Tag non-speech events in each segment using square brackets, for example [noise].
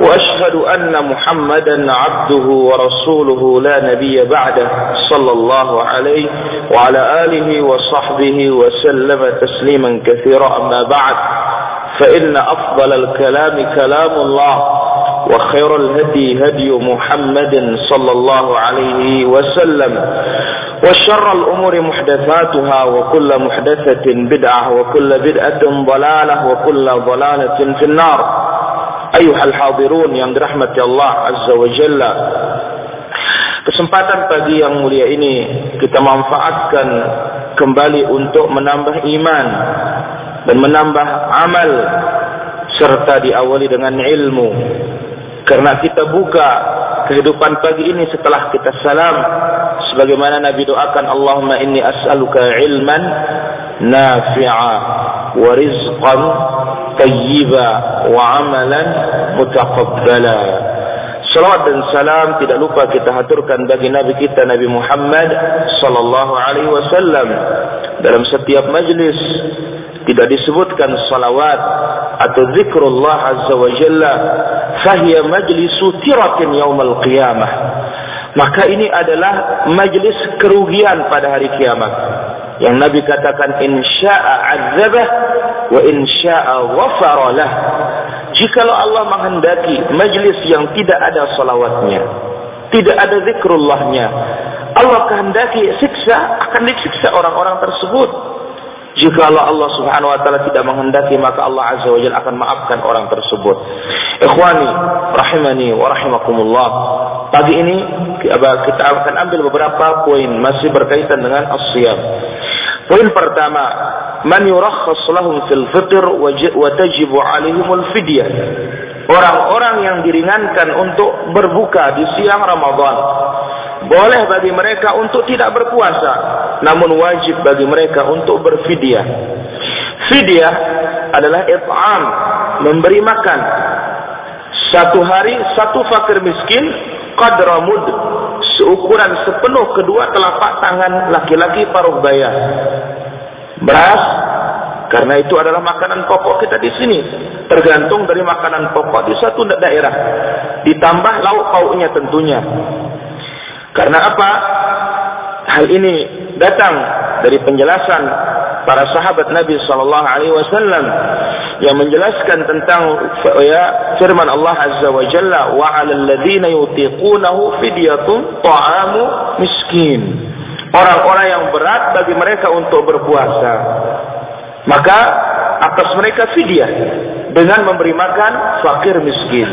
وأشهد أن محمدا عبده ورسوله لا نبي بعده صلى الله عليه وعلى آله وصحبه وسلم تسليما كثيرا. أما بعد فإن أفضل الكلام كلام الله وخير الهدي هدي محمد صلى الله عليه وسلم وشر الأمور محدثاتها وكل محدثة بدعة وكل بدعة ضلالة وكل ضلالة في النار. ayuhal hadirun yang dirahmati Allah azza wa jalla. Kesempatan pagi yang mulia ini kita manfaatkan kembali untuk menambah iman dan menambah amal serta diawali dengan ilmu karena kita buka kehidupan pagi ini setelah kita salam sebagaimana Nabi doakan Allahumma inni as'aluka ilman nafi'a wa rizqan tayyiba wa amalan mutaqabbala. Salawat dan salam tidak lupa kita haturkan bagi Nabi kita Nabi Muhammad sallallahu alaihi wasallam. Dalam setiap majlis tidak disebutkan salawat atau zikrullah azza wa jalla fahiya majlisu tiratin yaumal qiyamah. Maka ini adalah majlis kerugian pada hari kiamat. Yang Nabi katakan insya'a adzabah wa insya'a ghafara lah. Jikalau Allah menghendaki majlis yang tidak ada salawatnya tidak ada zikrullahnya Allah kehendaki siksa akan disiksa orang-orang tersebut jika Allah Subhanahu wa taala tidak menghendaki maka Allah Azza wa Jalla akan maafkan orang tersebut. Ikhwani rahimani wa rahimakumullah. Pagi ini kita akan ambil beberapa poin masih berkaitan dengan as-siyam. Poin pertama, man yurakhas lahum fil fitr wa tajibu fidyah. Orang-orang yang diringankan untuk berbuka di siang Ramadan boleh bagi mereka untuk tidak berpuasa, namun wajib bagi mereka untuk berfidyah. Fidyah adalah it'am, memberi makan. Satu hari satu fakir miskin qadra mud seukuran sepenuh kedua telapak tangan laki-laki paruh baya. Beras karena itu adalah makanan pokok kita di sini. Tergantung dari makanan pokok di satu daerah. Ditambah lauk pauknya tentunya. Karena apa? Hal ini datang dari penjelasan para sahabat Nabi sallallahu alaihi wasallam yang menjelaskan tentang ya firman Allah azza wa jalla wa 'alal ladzina yutiqunahu fidyatun ta'amu miskin. Orang-orang yang berat bagi mereka untuk berpuasa. Maka atas mereka fidyah dengan memberi makan fakir miskin.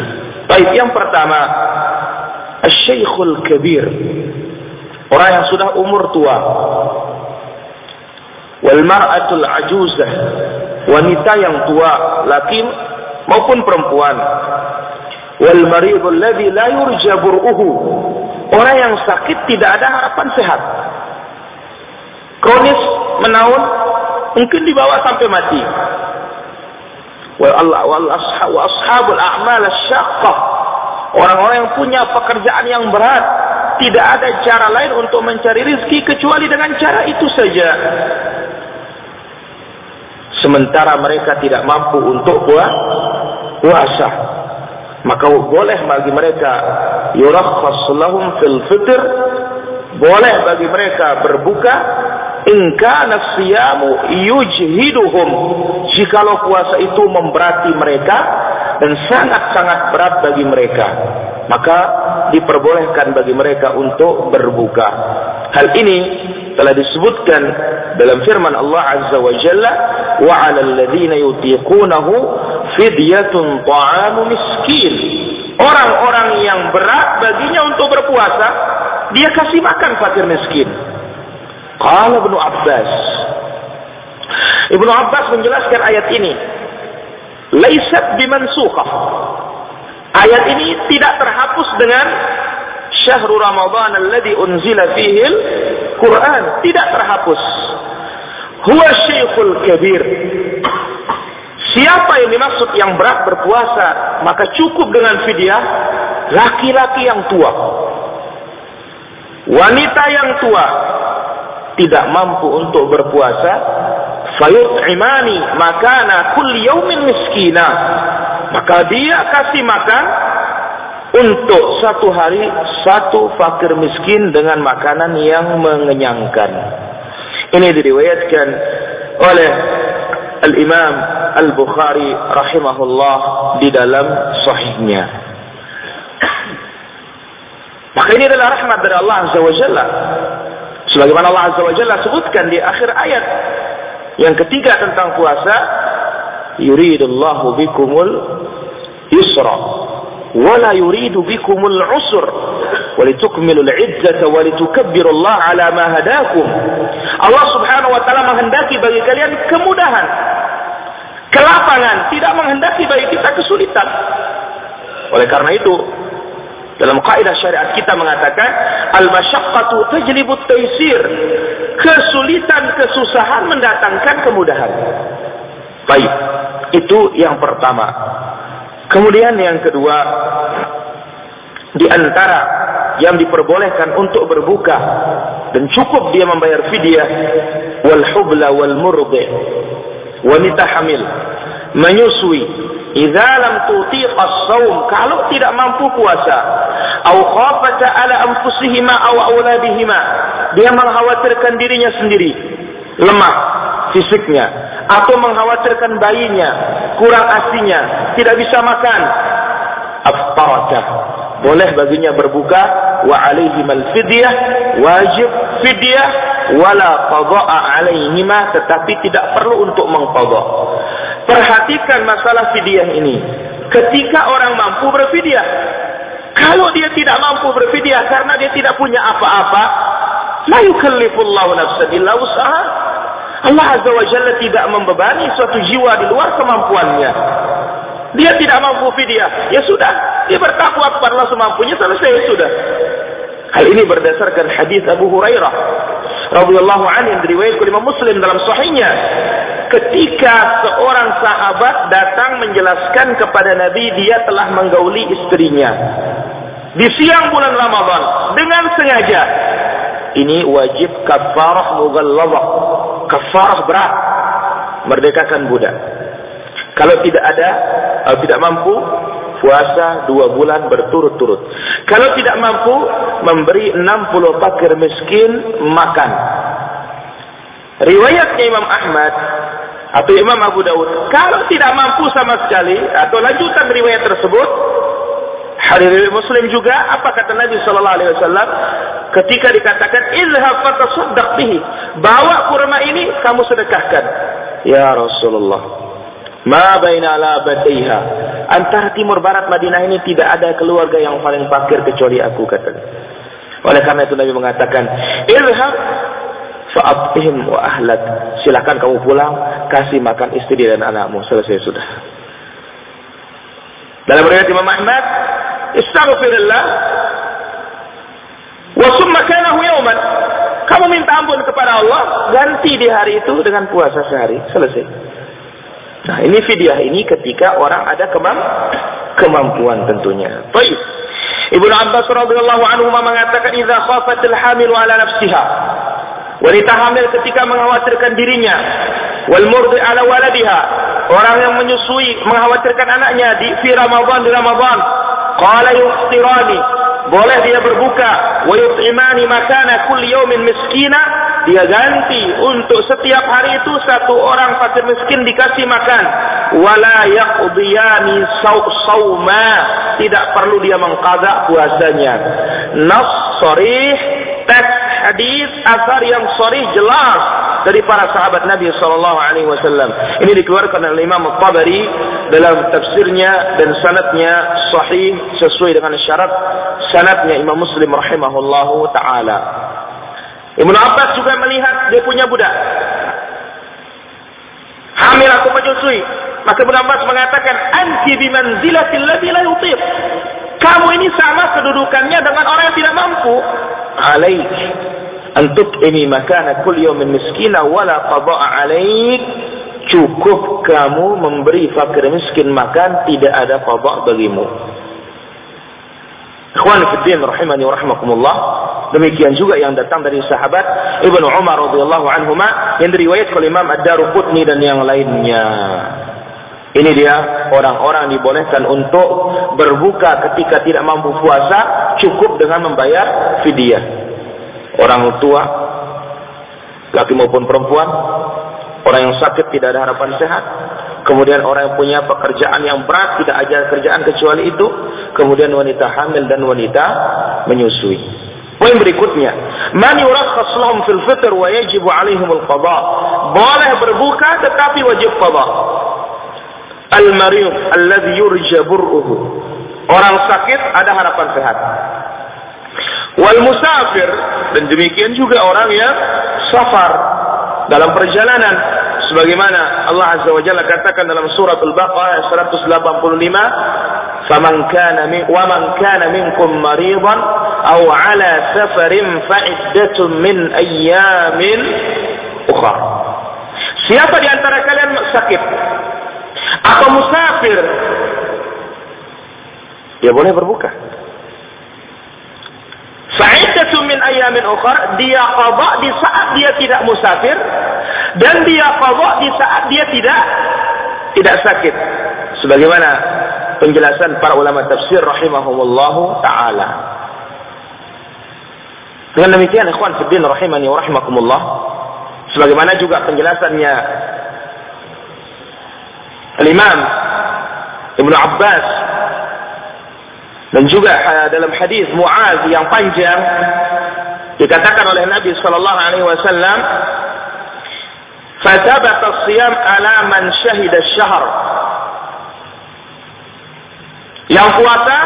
Baik, yang pertama Asyaikhul kabir. Orang yang sudah umur tua. Wal mar'atul ajuzah. Wanita yang tua, laki maupun perempuan. Wal maridul ladzi la yurja bur'uhu. Orang yang sakit tidak ada harapan sehat. Kronis menaun mungkin dibawa sampai mati. Wal Allah wal ashabul a'mal asyaqqah Orang-orang yang punya pekerjaan yang berat, tidak ada cara lain untuk mencari rizki kecuali dengan cara itu saja. Sementara mereka tidak mampu untuk puasa. Maka boleh bagi mereka yurakhas lahum fil fitr boleh bagi mereka berbuka in kana siyamu yujhiduhum jikalau puasa itu memberati mereka dan sangat-sangat berat bagi mereka. Maka diperbolehkan bagi mereka untuk berbuka. Hal ini telah disebutkan dalam firman Allah Azza wa Jalla wa 'alal ladzina yutiqunahu fidyatun ta'amu miskin. Orang-orang yang berat baginya untuk berpuasa dia kasih makan fakir miskin. Qala Ibnu Abbas. Ibnu Abbas menjelaskan ayat ini laisat bimansukhah. Ayat ini tidak terhapus dengan syahrul Ramadan alladhi unzila fihi Quran tidak terhapus. Huwa syekhul kabir. Siapa yang dimaksud yang berat berpuasa, maka cukup dengan fidyah laki-laki yang tua. Wanita yang tua tidak mampu untuk berpuasa, fayut'imani makana kulli yaumin miskina. Maka dia kasih makan untuk satu hari satu fakir miskin dengan makanan yang mengenyangkan. Ini diriwayatkan oleh Al-Imam Al-Bukhari rahimahullah di dalam sahihnya. Maka ini adalah rahmat dari Allah Azza wa Jalla. Sebagaimana Allah Azza wa Jalla sebutkan di akhir ayat yang ketiga tentang puasa, yuridullahu bikumul yusra wa la yuridu bikumul usr walitukmilu al-izzata wa litukabbiru Allah ala ma hadakum. Allah Subhanahu wa taala menghendaki bagi kalian kemudahan, kelapangan, tidak menghendaki bagi kita kesulitan. Oleh karena itu, dalam kaidah syariat kita mengatakan al-masyaqqatu tajlibu taysir kesulitan kesusahan mendatangkan kemudahan. Baik itu yang pertama. Kemudian yang kedua, di antara yang diperbolehkan untuk berbuka dan cukup dia membayar fidyah wal hubla wal murdi wanita hamil menyusui. Idza lam tutiqa as-shaum kalau tidak mampu puasa au khafata ala anfusihima au auladihima dia mengkhawatirkan dirinya sendiri lemah fisiknya atau mengkhawatirkan bayinya kurang asinya tidak bisa makan. Aftarata boleh baginya berbuka wa alaihim fidyah wajib fidyah wala qada'a alaihima tetapi tidak perlu untuk mengqadha perhatikan masalah fidyah ini ketika orang mampu berfidyah kalau dia tidak mampu berfidyah karena dia tidak punya apa-apa la yukallifullahu nafsan illa usaha Allah Azza wa Jalla tidak membebani suatu jiwa di luar kemampuannya. Dia tidak mampu fidyah. Ya sudah, dia bertakwa kepada Allah semampunya selesai ya sudah. Hal ini berdasarkan hadis Abu Hurairah radhiyallahu anhu yang diriwayatkan oleh Muslim dalam sahihnya. Ketika seorang sahabat datang menjelaskan kepada Nabi dia telah menggauli istrinya di siang bulan Ramadan dengan sengaja. Ini wajib kafarah mughalladhah kafarah berat merdekakan budak. Kalau tidak ada, kalau tidak mampu, puasa dua bulan berturut-turut. Kalau tidak mampu, memberi 60 fakir miskin makan. Riwayatnya Imam Ahmad atau Imam Abu Dawud, kalau tidak mampu sama sekali, atau lanjutan riwayat tersebut, Hadirin Muslim juga apa kata Nabi sallallahu alaihi wasallam ketika dikatakan izhab fatasaddaq bihi, bawa kurma ini kamu sedekahkan. Ya Rasulullah, ma baina labadaiha. Antara timur barat Madinah ini tidak ada keluarga yang paling fakir kecuali aku kata. Oleh karena itu Nabi mengatakan, izhab fa'atihim wa ahlak. Silakan kamu pulang, kasih makan istri dan anakmu. Selesai sudah. Dalam riwayat Imam Ahmad, istaghfirillah wa summa kanahu yawman. Kamu minta ampun kepada Allah ganti di hari itu dengan puasa sehari. Selesai. Nah ini fidyah ini ketika orang ada kemam kemampuan tentunya. Baik. Ibnu Abbas radhiyallahu anhu mengatakan idza khafatil hamil ala nafsiha wanita hamil ketika mengkhawatirkan dirinya wal murdi ala waladiha orang yang menyusui mengkhawatirkan anaknya di fi Ramadan di Ramadan Qala yuftirani. Boleh dia berbuka. Wa yut'imani makana kulli yawmin miskina. Dia ganti untuk setiap hari itu satu orang fakir miskin dikasih makan. Wala yaqdiyani sawma. Tidak perlu dia mengqada puasanya. Nas sorih teks hadis asar yang sorry jelas dari para sahabat Nabi Sallallahu Alaihi Wasallam. Ini dikeluarkan oleh Imam Tabari dalam tafsirnya dan sanatnya sahih sesuai dengan syarat sanatnya Imam Muslim rahimahullahu taala. Ibnu Abbas juga melihat dia punya budak. Hamil aku menyusui. Maka Ibnu Abbas mengatakan anti bimanzilatil ladzi la. Kamu ini sama kedudukannya dengan orang yang tidak mampu. Alaik Antuk ini makana kul yawmin miskina wala qada'a alaik cukup kamu memberi fakir miskin makan tidak ada qada bagimu. Ikhwan fiddin rahimani wa rahimakumullah. Demikian juga yang datang dari sahabat Ibnu Umar radhiyallahu anhuma yang diriwayatkan oleh Imam Ad-Daruqutni dan yang lainnya. Ini dia orang-orang dibolehkan untuk berbuka ketika tidak mampu puasa cukup dengan membayar fidyah. Orang tua, laki maupun perempuan, orang yang sakit tidak ada harapan sehat, kemudian orang yang punya pekerjaan yang berat tidak ada kerjaan kecuali itu, kemudian wanita hamil dan wanita menyusui. Poin berikutnya, man yurakhas fil fitr wa yajibu alaihim al-qada. Boleh berbuka tetapi wajib qada. Al-marid alladhi yurja bur'uhu. Orang sakit ada harapan sehat. Wal musafir dan demikian juga orang yang safar dalam perjalanan sebagaimana Allah Azza wa Jalla katakan dalam surat Al-Baqarah 185 faman kana min wa man kana minkum maridan aw ala safarin fa iddatun min ayyamin ukhra Siapa di antara kalian sakit atau musafir dia boleh berbuka Fa'iddatun min ayamin ukhar, dia qada di saat dia tidak musafir dan dia qada di saat dia tidak tidak sakit. Sebagaimana penjelasan para ulama tafsir rahimahumullahu taala. Dengan demikian ikhwan fiddin rahimani wa rahimakumullah sebagaimana juga penjelasannya Al-Imam Ibnu Abbas dan juga dalam hadis Muaz yang panjang dikatakan oleh Nabi sallallahu alaihi wasallam فثبت الصيام على من شهد الشهر yang puasa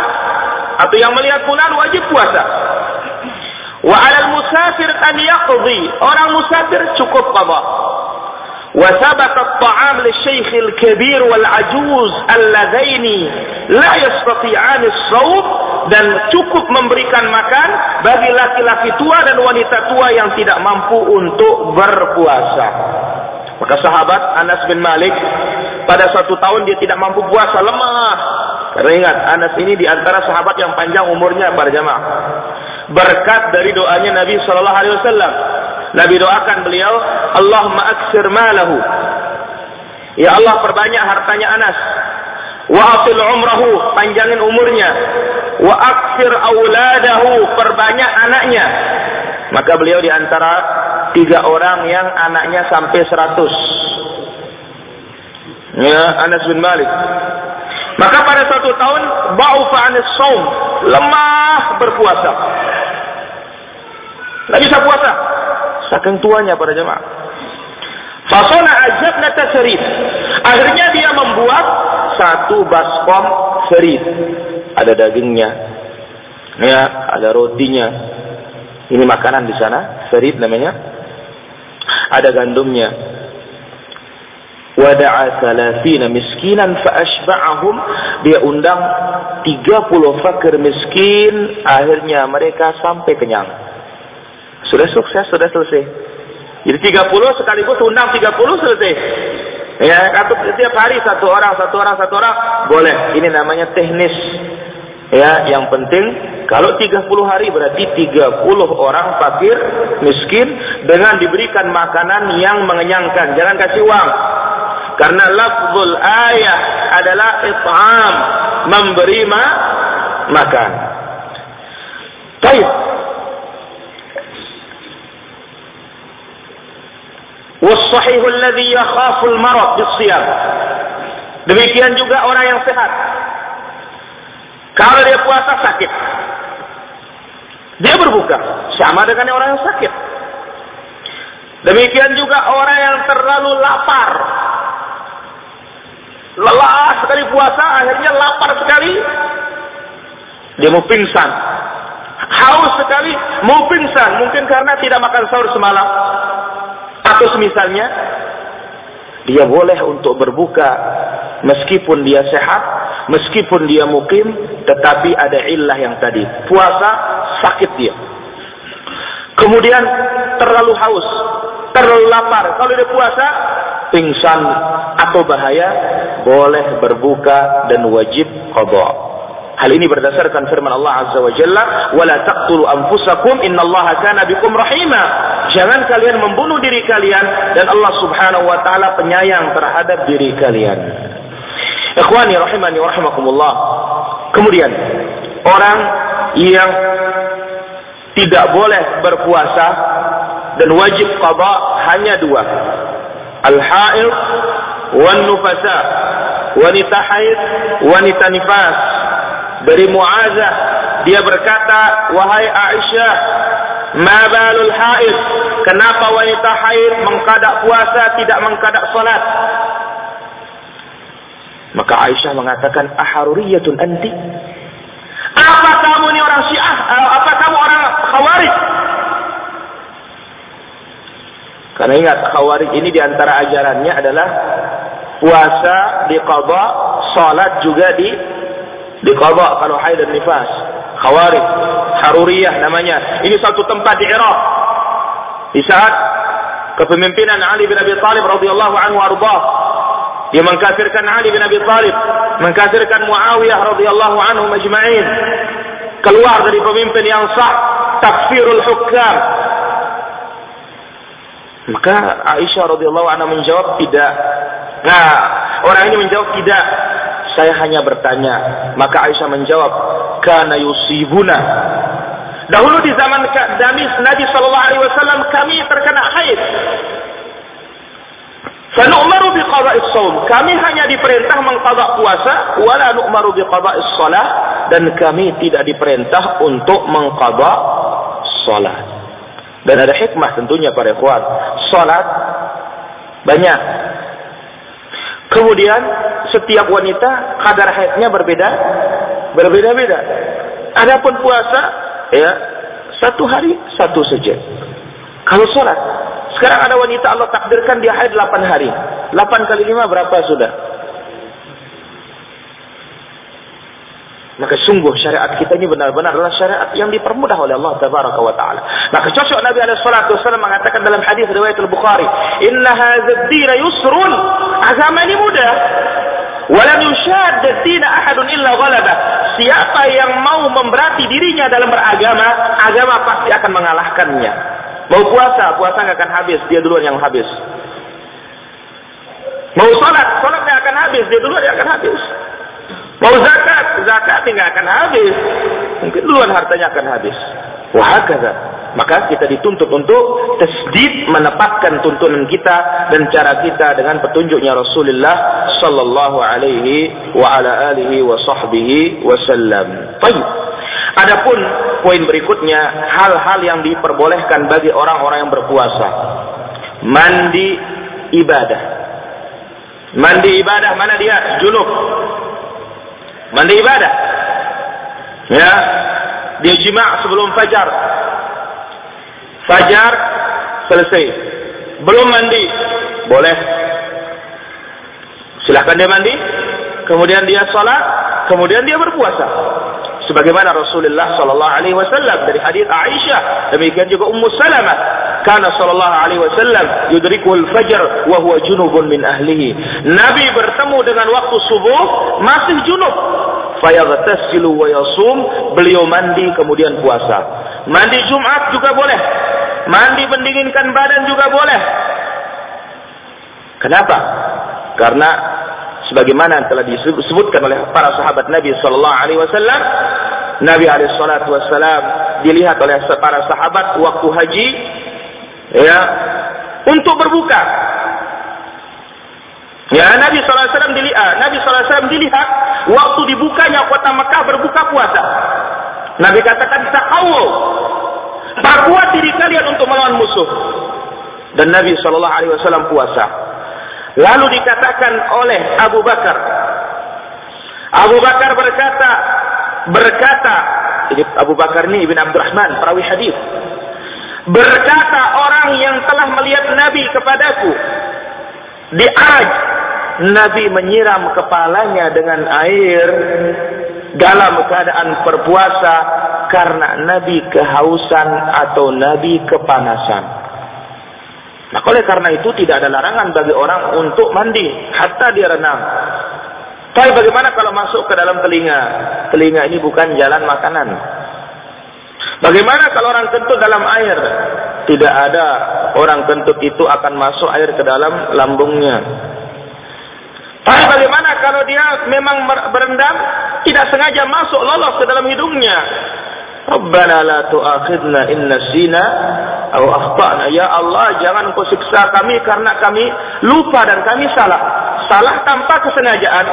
atau yang melihat bulan wajib puasa wa 'alal musafir an yaqdi orang musafir cukup qada وثبت الطعام للشيخ الكبير والعجوز اللذين لا يستطيعان الصوم dan cukup memberikan makan bagi laki-laki tua dan wanita tua yang tidak mampu untuk berpuasa. Maka sahabat Anas bin Malik pada satu tahun dia tidak mampu puasa lemah. Karena ingat Anas ini di antara sahabat yang panjang umurnya para jamaah. Berkat dari doanya Nabi Shallallahu Alaihi Wasallam Nabi doakan beliau, Allahumma aksir malahu. Ya Allah perbanyak hartanya Anas. Wa afil umrahu, panjangin umurnya. Wa aksir auladahu, perbanyak anaknya. Maka beliau di antara tiga orang yang anaknya sampai seratus. Ya, Anas bin Malik. Maka pada satu tahun, ba'ufa anis saum, lemah berpuasa. Tidak bisa puasa. Saking tuanya pada jemaah. Fasona azabna tasrif. Akhirnya dia membuat satu baskom serif. Ada dagingnya. Ya, ada rotinya. Ini makanan di sana, serif namanya. Ada gandumnya. Wada'a salasina miskinan fa'ashba'ahum. Dia undang 30 fakir miskin. Akhirnya mereka sampai kenyang. Sudah sukses, sudah selesai. Jadi 30 sekaligus undang 30 selesai. Ya, atau setiap hari satu orang, satu orang, satu orang, boleh. Ini namanya teknis. Ya, yang penting kalau 30 hari berarti 30 orang fakir, miskin dengan diberikan makanan yang mengenyangkan. Jangan kasih uang. Karena lafzul ayah adalah it'am, memberi ma makan. Baik. والصحيح الذي يخاف المرض بالصيام demikian juga orang yang sehat kalau dia puasa sakit dia berbuka sama dengan orang yang sakit demikian juga orang yang terlalu lapar lelah sekali puasa akhirnya lapar sekali dia mau pingsan haus sekali mau pingsan mungkin karena tidak makan sahur semalam atau semisalnya dia boleh untuk berbuka meskipun dia sehat, meskipun dia mukim, tetapi ada illah yang tadi. Puasa sakit dia. Kemudian terlalu haus, terlalu lapar. Kalau dia puasa, pingsan atau bahaya, boleh berbuka dan wajib qada. Hal ini berdasarkan firman Allah Azza wa Jalla, "Wala taqtulu anfusakum innallaha kana bikum rahima." Jangan kalian membunuh diri kalian dan Allah Subhanahu wa taala penyayang terhadap diri kalian. Ikhwani rahimani wa rahimakumullah. Kemudian orang yang tidak boleh berpuasa dan wajib qada hanya dua. Al-haid wan nufasa. Wanita haid, wanita nifas. Dari Muazah dia berkata, "Wahai Aisyah, ma balul haid? Kenapa wanita haid mengkadak puasa tidak mengkadak salat?" Maka Aisyah mengatakan, "Aharuriyatun anti?" Apa kamu ini orang Syiah? Eh, apa kamu orang Khawarij? Karena ingat Khawarij ini di antara ajarannya adalah puasa diqadha, salat juga di diqadha kalau haid dan nifas. Khawarij, Haruriyah namanya. Ini satu tempat di Irak. Di saat kepemimpinan Ali bin Abi Thalib radhiyallahu anhu arba dia mengkafirkan Ali bin Abi Thalib, mengkafirkan Muawiyah radhiyallahu anhu majma'in. Keluar dari pemimpin yang sah, takfirul hukam. Maka Aisyah radhiyallahu anha menjawab tidak. Nah, orang ini menjawab tidak. Saya hanya bertanya. Maka Aisyah menjawab, "Kana yusibuna." Dahulu di zaman Nabi sallallahu alaihi wasallam kami terkena haid. Fanu'maru biqada'is shaum. Kami hanya diperintah mengqada puasa, wala nu'maru biqada'is shalah dan kami tidak diperintah untuk mengqada salat. Dan ada hikmah tentunya para ikhwan. Salat banyak. Kemudian setiap wanita kadar haidnya berbeda, berbeda-beda. Adapun puasa ya satu hari satu saja. Kalau sholat sekarang ada wanita Allah takdirkan dia haid 8 hari. 8 kali 5 berapa sudah? Maka sungguh syariat kita ini benar-benar adalah syariat yang dipermudah oleh Allah Tabaraka wa Ta'ala. Maka cocok Nabi SAW mengatakan dalam hadis riwayat Al-Bukhari, Inna hadzal yusrun. Agama ini mudah. Walam yushad dina ahadun illa ghalabah. Siapa yang mau memberati dirinya dalam beragama, agama pasti akan mengalahkannya. Mau puasa, puasa nggak akan habis, dia duluan yang habis. Mau sholat, sholat nggak akan habis, dia duluan yang akan habis. Mau zakat, zakat nggak akan habis, mungkin duluan hartanya akan habis. Wah, Maka kita dituntut untuk tasdid menepatkan tuntunan kita dan cara kita dengan petunjuknya Rasulullah sallallahu alaihi wa ala alihi wa sahbihi wasallam. Baik. Adapun poin berikutnya hal-hal yang diperbolehkan bagi orang-orang yang berpuasa. Mandi ibadah. Mandi ibadah mana dia? Junub. Mandi ibadah. Ya. Dia jima' sebelum fajar. Fajar selesai. Belum mandi. Boleh. Silahkan dia mandi. Kemudian dia sholat. Kemudian dia berpuasa sebagaimana Rasulullah sallallahu alaihi wasallam dari hadis Aisyah demikian juga Ummu Salamah kana sallallahu alaihi wasallam yudrikul fajr wa huwa junubun min ahlihi Nabi bertemu dengan waktu subuh masih junub fayaghtasilu wa yasum beliau mandi kemudian puasa. Mandi Jumat juga boleh. Mandi pendinginkan badan juga boleh. Kenapa? Karena sebagaimana telah disebutkan oleh para sahabat Nabi sallallahu alaihi wasallam Nabi alaihi salatu wasallam dilihat oleh para sahabat waktu haji ya untuk berbuka Ya Nabi SAW dilihat, ah, Nabi SAW dilihat waktu dibukanya kota Mekah berbuka puasa. Nabi katakan taqawu. Perkuat diri kalian untuk melawan musuh. Dan Nabi SAW puasa. Lalu dikatakan oleh Abu Bakar. Abu Bakar berkata, berkata, ini Abu Bakar ini Ibn Abdurrahman, perawi hadis. Berkata orang yang telah melihat Nabi kepadaku di Nabi menyiram kepalanya dengan air dalam keadaan berpuasa karena Nabi kehausan atau Nabi kepanasan. Nah, oleh karena itu tidak ada larangan bagi orang untuk mandi hatta dia renang. Tapi bagaimana kalau masuk ke dalam telinga? Telinga ini bukan jalan makanan. Bagaimana kalau orang kentut dalam air? Tidak ada orang kentut itu akan masuk air ke dalam lambungnya. Tapi bagaimana kalau dia memang berendam, tidak sengaja masuk lolos ke dalam hidungnya? Rabbana la tu'akhidna in nasina aw akhtana. Ya Allah, jangan kau siksa kami karena kami lupa dan kami salah. Salah tanpa kesengajaan.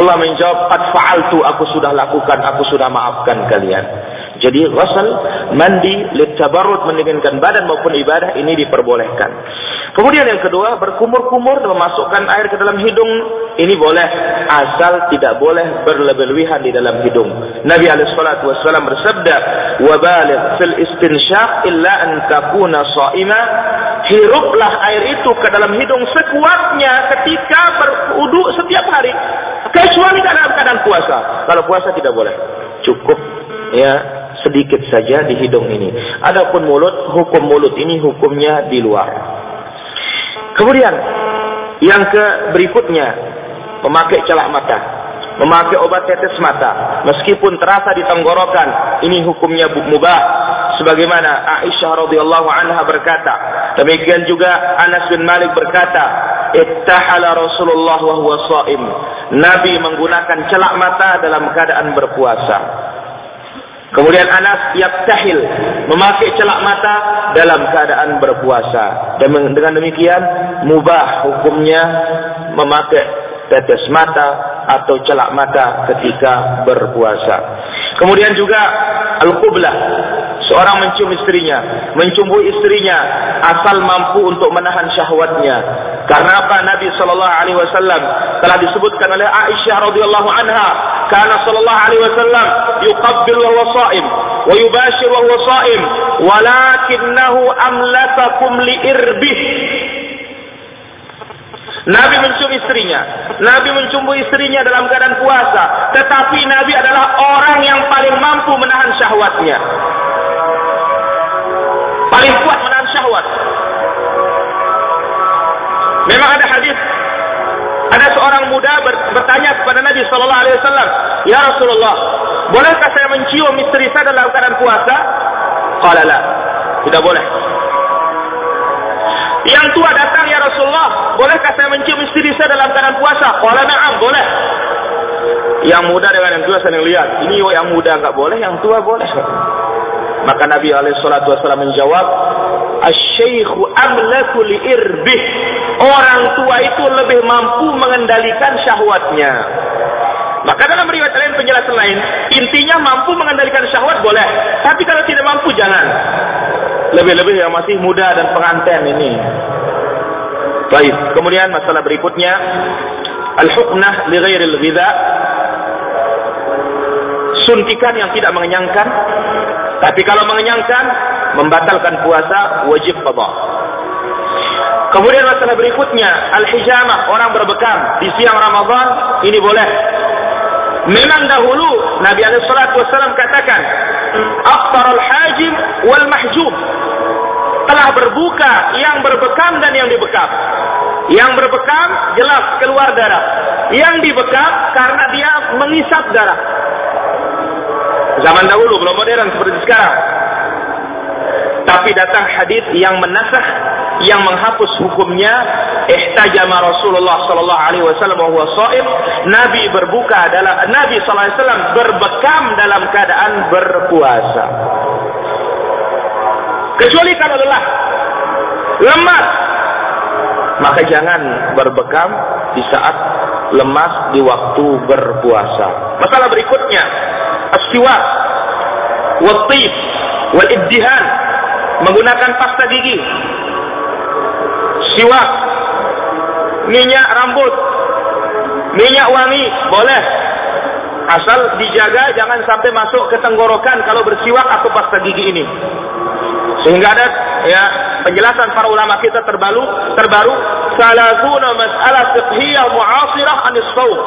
Allah menjawab, "Qad fa'altu, aku sudah lakukan, aku sudah maafkan kalian." Jadi ghusl, mandi, litabarrud meninggikan badan maupun ibadah ini diperbolehkan. Kemudian yang kedua, berkumur-kumur dan memasukkan air ke dalam hidung ini boleh asal tidak boleh berlebih-lebihan di dalam hidung. Nabi alaihi salatu wasallam bersabda, "Wa baligh fil istinsyaq illa an takuna sha'ima." Hiruplah air itu ke dalam hidung sekuatnya ketika berwudu setiap hari, kecuali dalam keadaan puasa. Kalau puasa tidak boleh. Cukup ya sedikit saja di hidung ini. Adapun mulut, hukum mulut ini hukumnya di luar. Kemudian yang ke berikutnya memakai celak mata, memakai obat tetes mata, meskipun terasa di tenggorokan, ini hukumnya mubah. Sebagaimana Aisyah radhiyallahu anha berkata, demikian juga Anas bin Malik berkata, ittahala Rasulullah wa huwa. Nabi menggunakan celak mata dalam keadaan berpuasa. Kemudian Anas yaktahil memakai celak mata dalam keadaan berpuasa. Dan dengan demikian mubah hukumnya memakai tetes mata atau celak mata ketika berpuasa. Kemudian juga al-qublah Seorang mencium istrinya, mencumbui istrinya asal mampu untuk menahan syahwatnya. Karena apa Nabi sallallahu alaihi wasallam telah disebutkan oleh Aisyah radhiyallahu anha, wasallam yuqabbil wa huwa sha'im wa yubashir wa huwa sha'im, walakinnahu amlakakum li irbih. Nabi mencium istrinya. Nabi mencumbu istrinya dalam keadaan puasa. Tetapi Nabi adalah orang yang paling mampu menahan syahwatnya. Paling kuat menahan syahwat. Memang ada hadis ada seorang muda bertanya kepada Nabi sallallahu alaihi wasallam, "Ya Rasulullah, bolehkah saya mencium istri saya dalam keadaan puasa?" Qala la. Tidak boleh. Yang tua datang, "Ya Rasulullah, bolehkah saya mencium istri saya dalam keadaan puasa?" Qala na'am, boleh. Yang muda dengan yang tua saling lihat. Ini yang muda enggak boleh, yang tua boleh. Maka Nabi SAW menjawab, Asy-syaikhu amlaku li irbih. Orang tua itu lebih mampu mengendalikan syahwatnya. Maka dalam riwayat lain penjelasan lain, intinya mampu mengendalikan syahwat boleh, tapi kalau tidak mampu jangan. Lebih-lebih yang masih muda dan pengantin ini. Baik, kemudian masalah berikutnya al-huknah li ghairil ghidha suntikan yang tidak mengenyangkan tapi kalau mengenyangkan, membatalkan puasa, wajib qada. Kemudian masalah berikutnya, al-hijamah, orang berbekam di siang Ramadan, ini boleh. Memang dahulu Nabi alaihi salatu wasallam katakan, "Aftar al-hajim wal mahjub." Telah berbuka yang berbekam dan yang dibekam. Yang berbekam jelas keluar darah. Yang dibekam karena dia mengisap darah. Zaman dahulu belum modern seperti sekarang. Tapi datang hadis yang menasah yang menghapus hukumnya ihtajama Rasulullah sallallahu alaihi wasallam wa shaim nabi berbuka dalam nabi sallallahu alaihi wasallam berbekam dalam keadaan berpuasa. Kecuali kalau lelah lemas maka jangan berbekam di saat lemas di waktu berpuasa. Masalah berikutnya as-siwak wat-tib wal-ibdihan menggunakan pasta gigi siwak. Minyak rambut. Minyak wangi. Boleh. Asal dijaga jangan sampai masuk ke tenggorokan kalau bersiwak atau pasta gigi ini. Sehingga ada ya penjelasan para ulama kita terbaru terbaru salazuna masalah fiqhiyah mu'asirah anis saum.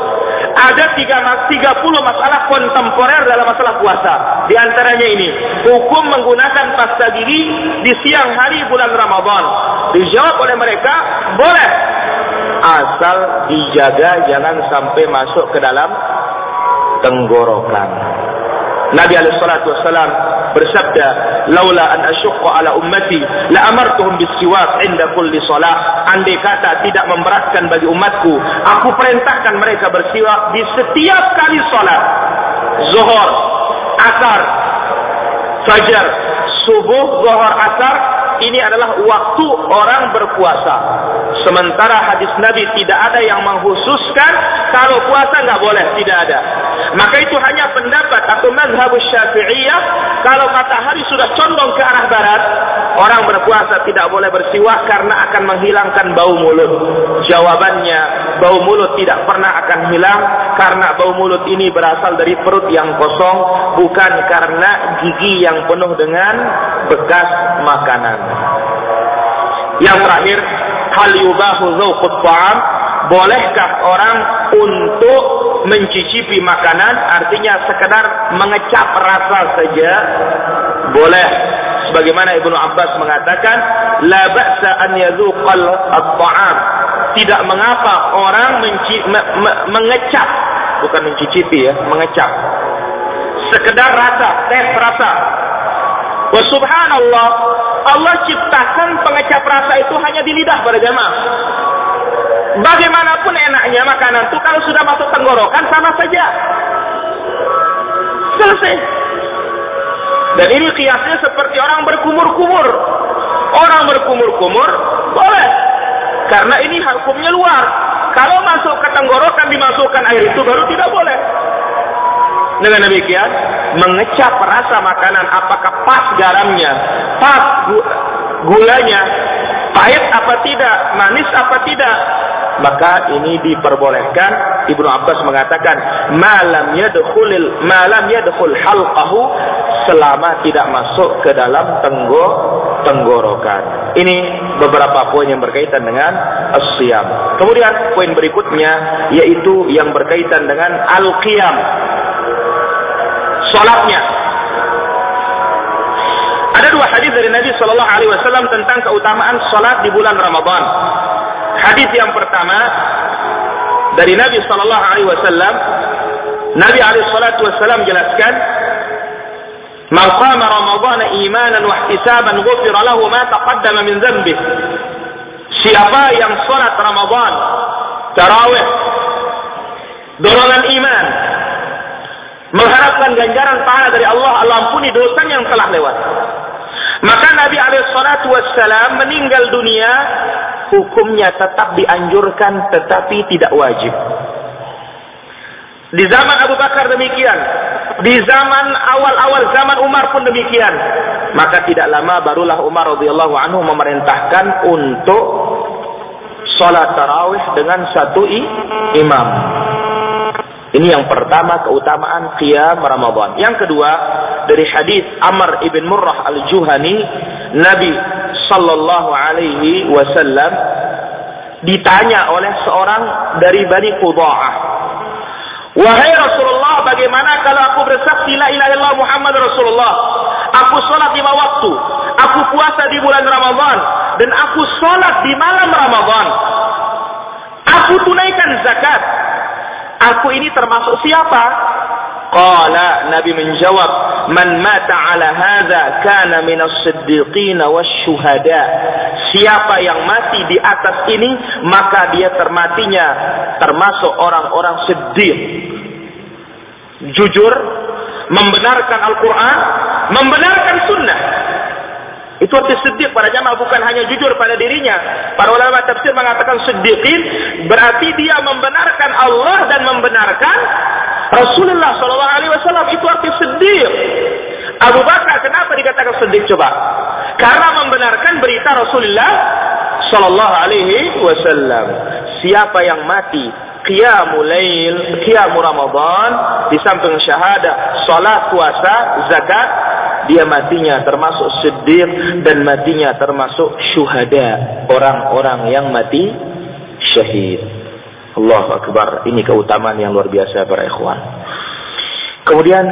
Ada tiga, 30 masalah kontemporer dalam masalah puasa. Di antaranya ini, hukum menggunakan pasta gigi di siang hari bulan Ramadan. Dijawab oleh mereka, boleh. Asal dijaga jangan sampai masuk ke dalam tenggorokan. Nabi alaihi salatu bersabda, "Laula an asyqa ala ummati la amartuhum bisiwak inda kulli salah." Andai kata tidak memberatkan bagi umatku, aku perintahkan mereka bersiwak di setiap kali salat. Zuhur, asar, fajar, subuh, zuhur, asar, ini adalah waktu orang berpuasa. Sementara hadis Nabi tidak ada yang menghususkan kalau puasa nggak boleh, tidak ada. Maka itu hanya pendapat atau mazhab syafi'iyah kalau matahari sudah condong ke arah barat, orang berpuasa tidak boleh bersiwak karena akan menghilangkan bau mulut. Jawabannya, bau mulut tidak pernah akan hilang karena bau mulut ini berasal dari perut yang kosong, bukan karena gigi yang penuh dengan bekas makanan. Yang terakhir, hal yubahu zawqut ta'am, bolehkah orang untuk mencicipi makanan? Artinya sekedar mengecap rasa saja boleh. Sebagaimana Ibnu Abbas mengatakan la ba'sa an yadhuqal at-ta'am tidak mengapa orang me, me, mengecap bukan mencicipi ya mengecap sekedar rasa tes rasa wa subhanallah Allah ciptakan pengecap rasa itu hanya di lidah pada jamaah Bagaimanapun enaknya makanan itu kalau sudah masuk tenggorokan sama saja. Selesai. Dan ini kiasnya seperti orang berkumur-kumur. Orang berkumur-kumur boleh. Karena ini hukumnya luar. Kalau masuk ke tenggorokan dimasukkan air itu baru tidak boleh. Dengan demikian, mengecap rasa makanan apakah pas garamnya, pas gulanya, pahit apa tidak, manis apa tidak, maka ini diperbolehkan Ibnu Abbas mengatakan malam yadkhulil malam yadkhul halqahu selama tidak masuk ke dalam tenggo tenggorokan. Ini beberapa poin yang berkaitan dengan as-siyam. Kemudian poin berikutnya yaitu yang berkaitan dengan al-qiyam. Salatnya. Ada dua hadis dari Nabi Shallallahu Alaihi Wasallam tentang keutamaan salat di bulan Ramadan. Hadis yang pertama dari Nabi sallallahu alaihi wasallam Nabi alaihi wasallam jelaskan Man qama Ramadan imanan wa ihtisaban ghufira lahu ma taqaddama min dhanbih Siapa yang salat Ramadan tarawih dorongan iman mengharapkan ganjaran pahala dari Allah Allah ampuni dosa yang telah lewat maka Nabi wasallam meninggal dunia hukumnya tetap dianjurkan tetapi tidak wajib. Di zaman Abu Bakar demikian, di zaman awal-awal zaman Umar pun demikian. Maka tidak lama barulah Umar radhiyallahu anhu memerintahkan untuk salat tarawih dengan satu imam. Ini yang pertama keutamaan qiyam Ramadan. Yang kedua dari hadis Amr ibn Murrah al-Juhani, Nabi sallallahu alaihi wasallam ditanya oleh seorang dari Bani Qudha'ah. Wahai Rasulullah, bagaimana kalau aku bersaksi la ilaha illallah Muhammad Rasulullah? Aku salat lima waktu, aku puasa di bulan Ramadan dan aku salat di malam Ramadan. Aku tunaikan zakat. Aku ini termasuk siapa? Qala Nabi menjawab, "Man mata ala hadza kana minas siddiqin wasyuhada." Siapa yang mati di atas ini, maka dia termatinya termasuk orang-orang siddiq. Jujur, membenarkan Al-Qur'an, membenarkan sunnah. Itu arti siddiq pada jamaah bukan hanya jujur pada dirinya. Para ulama tafsir mengatakan siddiqin berarti dia membenarkan Allah dan membenarkan Rasulullah Shallallahu Alaihi Wasallam itu arti sedih. Abu Bakar kenapa dikatakan sedih coba? Karena membenarkan berita Rasulullah Shallallahu Alaihi Wasallam. Siapa yang mati qiyamul lail, qiyamul Ramadan di samping syahadah, salat, puasa, zakat, dia matinya termasuk sedih dan matinya termasuk syuhada, orang-orang yang mati syahid. Allah Akbar. Ini keutamaan yang luar biasa para ikhwan. Kemudian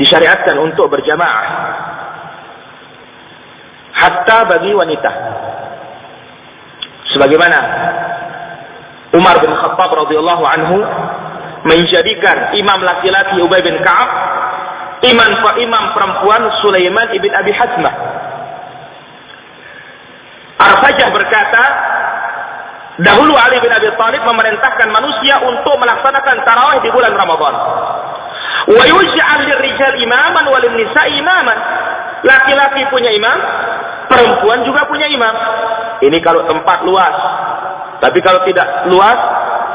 disyariatkan untuk berjamaah hatta bagi wanita. Sebagaimana Umar bin Khattab radhiyallahu anhu menjadikan imam laki-laki Ubay bin Ka'ab, imam imam perempuan Sulaiman ibn Abi Hasmah. Arfajah berkata, dahulu Ali bin Abi Thalib memerintahkan manusia untuk melaksanakan tarawih di bulan Ramadan. Wa yuj'al lirrijal imaman wa nisa imaman. Laki-laki punya imam, perempuan juga punya imam. Ini kalau tempat luas. Tapi kalau tidak luas,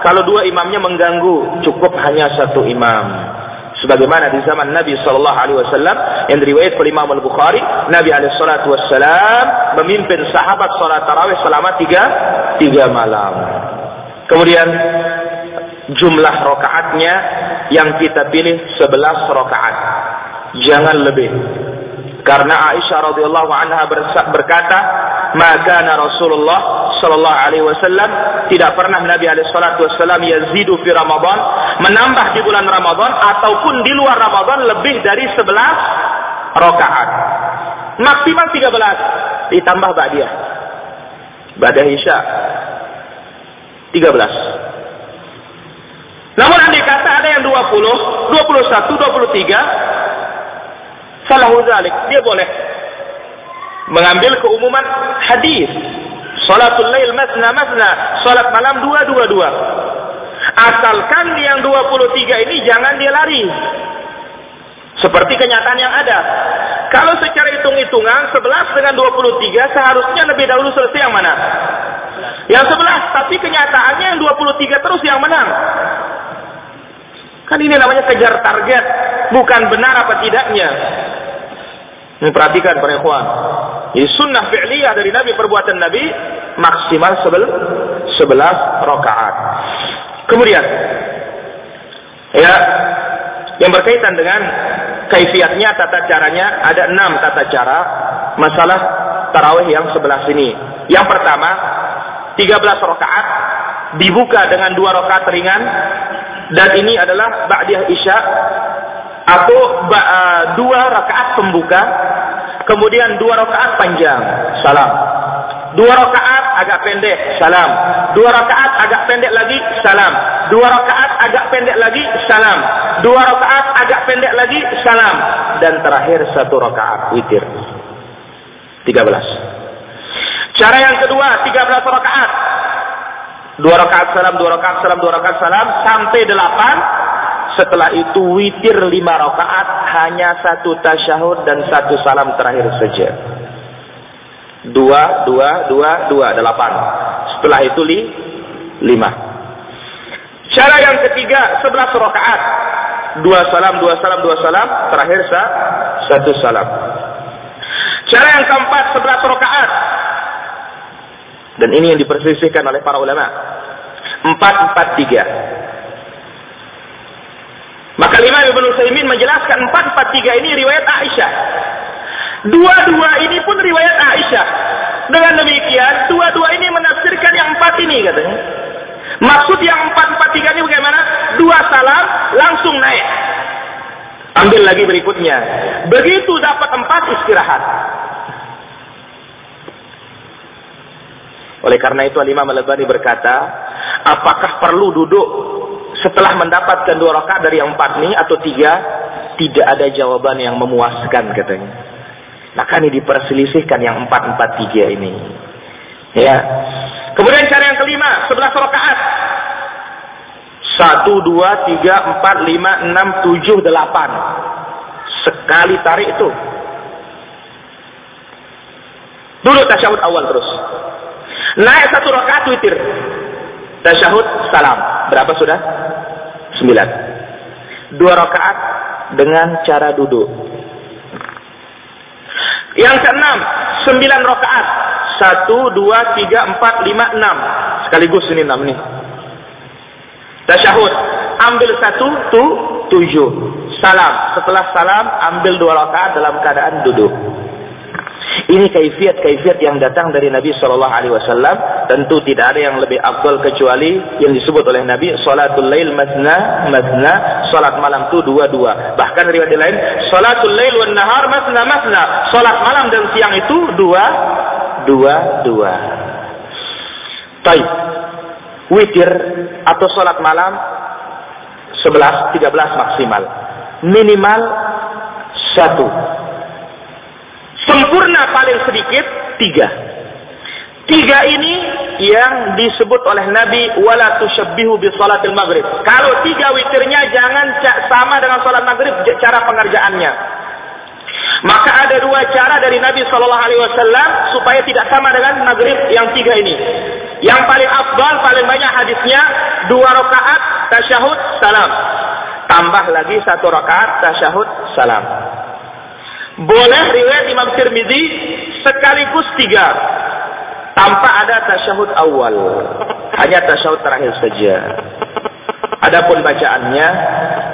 kalau dua imamnya mengganggu, cukup hanya satu imam. Sebagaimana di zaman Nabi Shallallahu Alaihi Wasallam yang diriwayat oleh Imam Al Bukhari, Nabi Alaihi Wasallam memimpin sahabat sholat tarawih selama tiga tiga malam. Kemudian jumlah rokaatnya yang kita pilih sebelas rokaat, jangan lebih. Karena Aisyah radhiyallahu anha berkata, maka Rasulullah sallallahu alaihi wasallam tidak pernah Nabi alaihi salatu wasallam yazidu fi Ramadan menambah di bulan Ramadan ataupun di luar Ramadan lebih dari 11 rakaat. Maksimal 13 ditambah ba'diyah. Ba'diyah Isya 13. Namun andai kata ada yang 20, 21, 23 Salah zalik, dia boleh mengambil keumuman hadis. Salatul lail masna masna, salat malam dua dua dua. Asalkan yang 23 ini jangan dia lari. Seperti kenyataan yang ada. Kalau secara hitung-hitungan 11 dengan 23 seharusnya lebih dahulu selesai yang mana? Yang 11, tapi kenyataannya yang 23 terus yang menang. Kan ini namanya kejar target, bukan benar apa tidaknya. Ini perhatikan para ikhwan. Ini sunnah fi'liyah dari Nabi perbuatan Nabi maksimal sebel, sebelas rakaat. Kemudian ya yang berkaitan dengan kaifiatnya tata caranya ada enam tata cara masalah tarawih yang sebelah sini. Yang pertama 13 rakaat dibuka dengan dua rakaat ringan dan ini adalah ba'diyah isya atau uh, dua rakaat pembuka, kemudian dua rakaat panjang, salam. Dua rakaat agak pendek, salam. Dua rakaat agak pendek lagi, salam. Dua rakaat agak pendek lagi, salam. Dua rakaat agak pendek lagi, salam. Dan terakhir satu rakaat witir. Tiga belas. Cara yang kedua, tiga belas rakaat. Dua rakaat salam, dua rakaat salam, dua rakaat salam, sampai delapan setelah itu witir lima rakaat hanya satu tasyahud dan satu salam terakhir saja. Dua, dua, dua, dua, delapan. Setelah itu li, lima. Cara yang ketiga, sebelas rakaat. Dua salam, dua salam, dua salam. Terakhir sa, satu salam. Cara yang keempat, sebelas rakaat. Dan ini yang diperselisihkan oleh para ulama. Empat, empat, tiga. Maka Imam Ibn Utsaimin menjelaskan 443 ini riwayat Aisyah. Dua-dua ini pun riwayat Aisyah. Dengan demikian, dua-dua ini menafsirkan yang empat ini katanya. Maksud yang 443 ini bagaimana? Dua salam langsung naik. Ambil lagi berikutnya. Begitu dapat empat istirahat. Oleh karena itu Al-Imam Al-Albani berkata, apakah perlu duduk setelah mendapatkan dua rakaat dari yang empat ini atau tiga, tidak ada jawaban yang memuaskan katanya. Maka ini diperselisihkan yang empat empat tiga ini. Ya. Kemudian cara yang kelima, sebelas rakaat. Satu, dua, tiga, empat, lima, enam, tujuh, delapan. Sekali tarik itu. Dulu tasyahud awal terus. Naik satu rakaat witir. Tasyahud salam. Berapa sudah? Sembilan. Dua rakaat dengan cara duduk. Yang keenam, sembilan rakaat. Satu, dua, tiga, empat, lima, enam. Sekaligus ini enam nih. Tasyahud. Ambil satu, tu, tujuh. Salam. Setelah salam, ambil dua rakaat dalam keadaan duduk. Ini kaifiat-kaifiat yang datang dari Nabi Shallallahu Alaihi Wasallam. Tentu tidak ada yang lebih abdul kecuali yang disebut oleh Nabi Salatul Lail Masna Masna. Salat malam itu dua-dua. Bahkan riwayat lain Salatul Lail wan Nahar Masna Masna. Salat malam dan siang itu dua dua dua. Taib. Witir atau salat malam 11, 13 maksimal. Minimal satu Sempurna paling sedikit tiga. Tiga ini yang disebut oleh Nabi wala tusyabbihu bi salatil maghrib. Kalau tiga witirnya jangan sama dengan salat maghrib cara pengerjaannya. Maka ada dua cara dari Nabi Shallallahu Alaihi Wasallam supaya tidak sama dengan maghrib yang tiga ini. Yang paling afdal, paling banyak hadisnya dua rakaat tasyahud salam. Tambah lagi satu rakaat tasyahud salam. Boleh riwayat Imam Tirmidzi sekaligus tiga tanpa ada tasyahud awal. Hanya tasyahud terakhir saja. Adapun bacaannya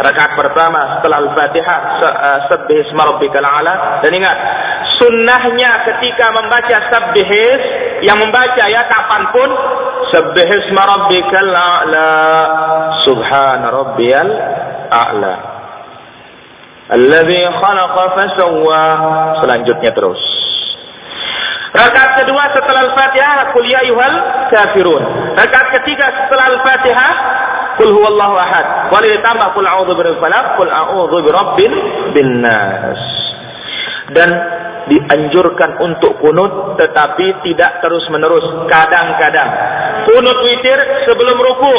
rakaat pertama setelah Al-Fatihah eh, sabbih isma ala dan ingat sunnahnya ketika membaca sabbih yang membaca ya kapan pun sabbih isma rabbikal a'la subhana rabbiyal a'la Alladhi khalaqa fasawwa. Selanjutnya terus. Rakaat kedua setelah Al-Fatihah, Qul ya ayyuhal kafirun. Rakaat ketiga setelah Al-Fatihah, Qul huwallahu ahad. Boleh ditambah Qul a'udzu birabbil falaq, Qul a'udzu birabbin binnas. Dan dianjurkan untuk kunut tetapi tidak terus menerus kadang-kadang kunut witir sebelum ruku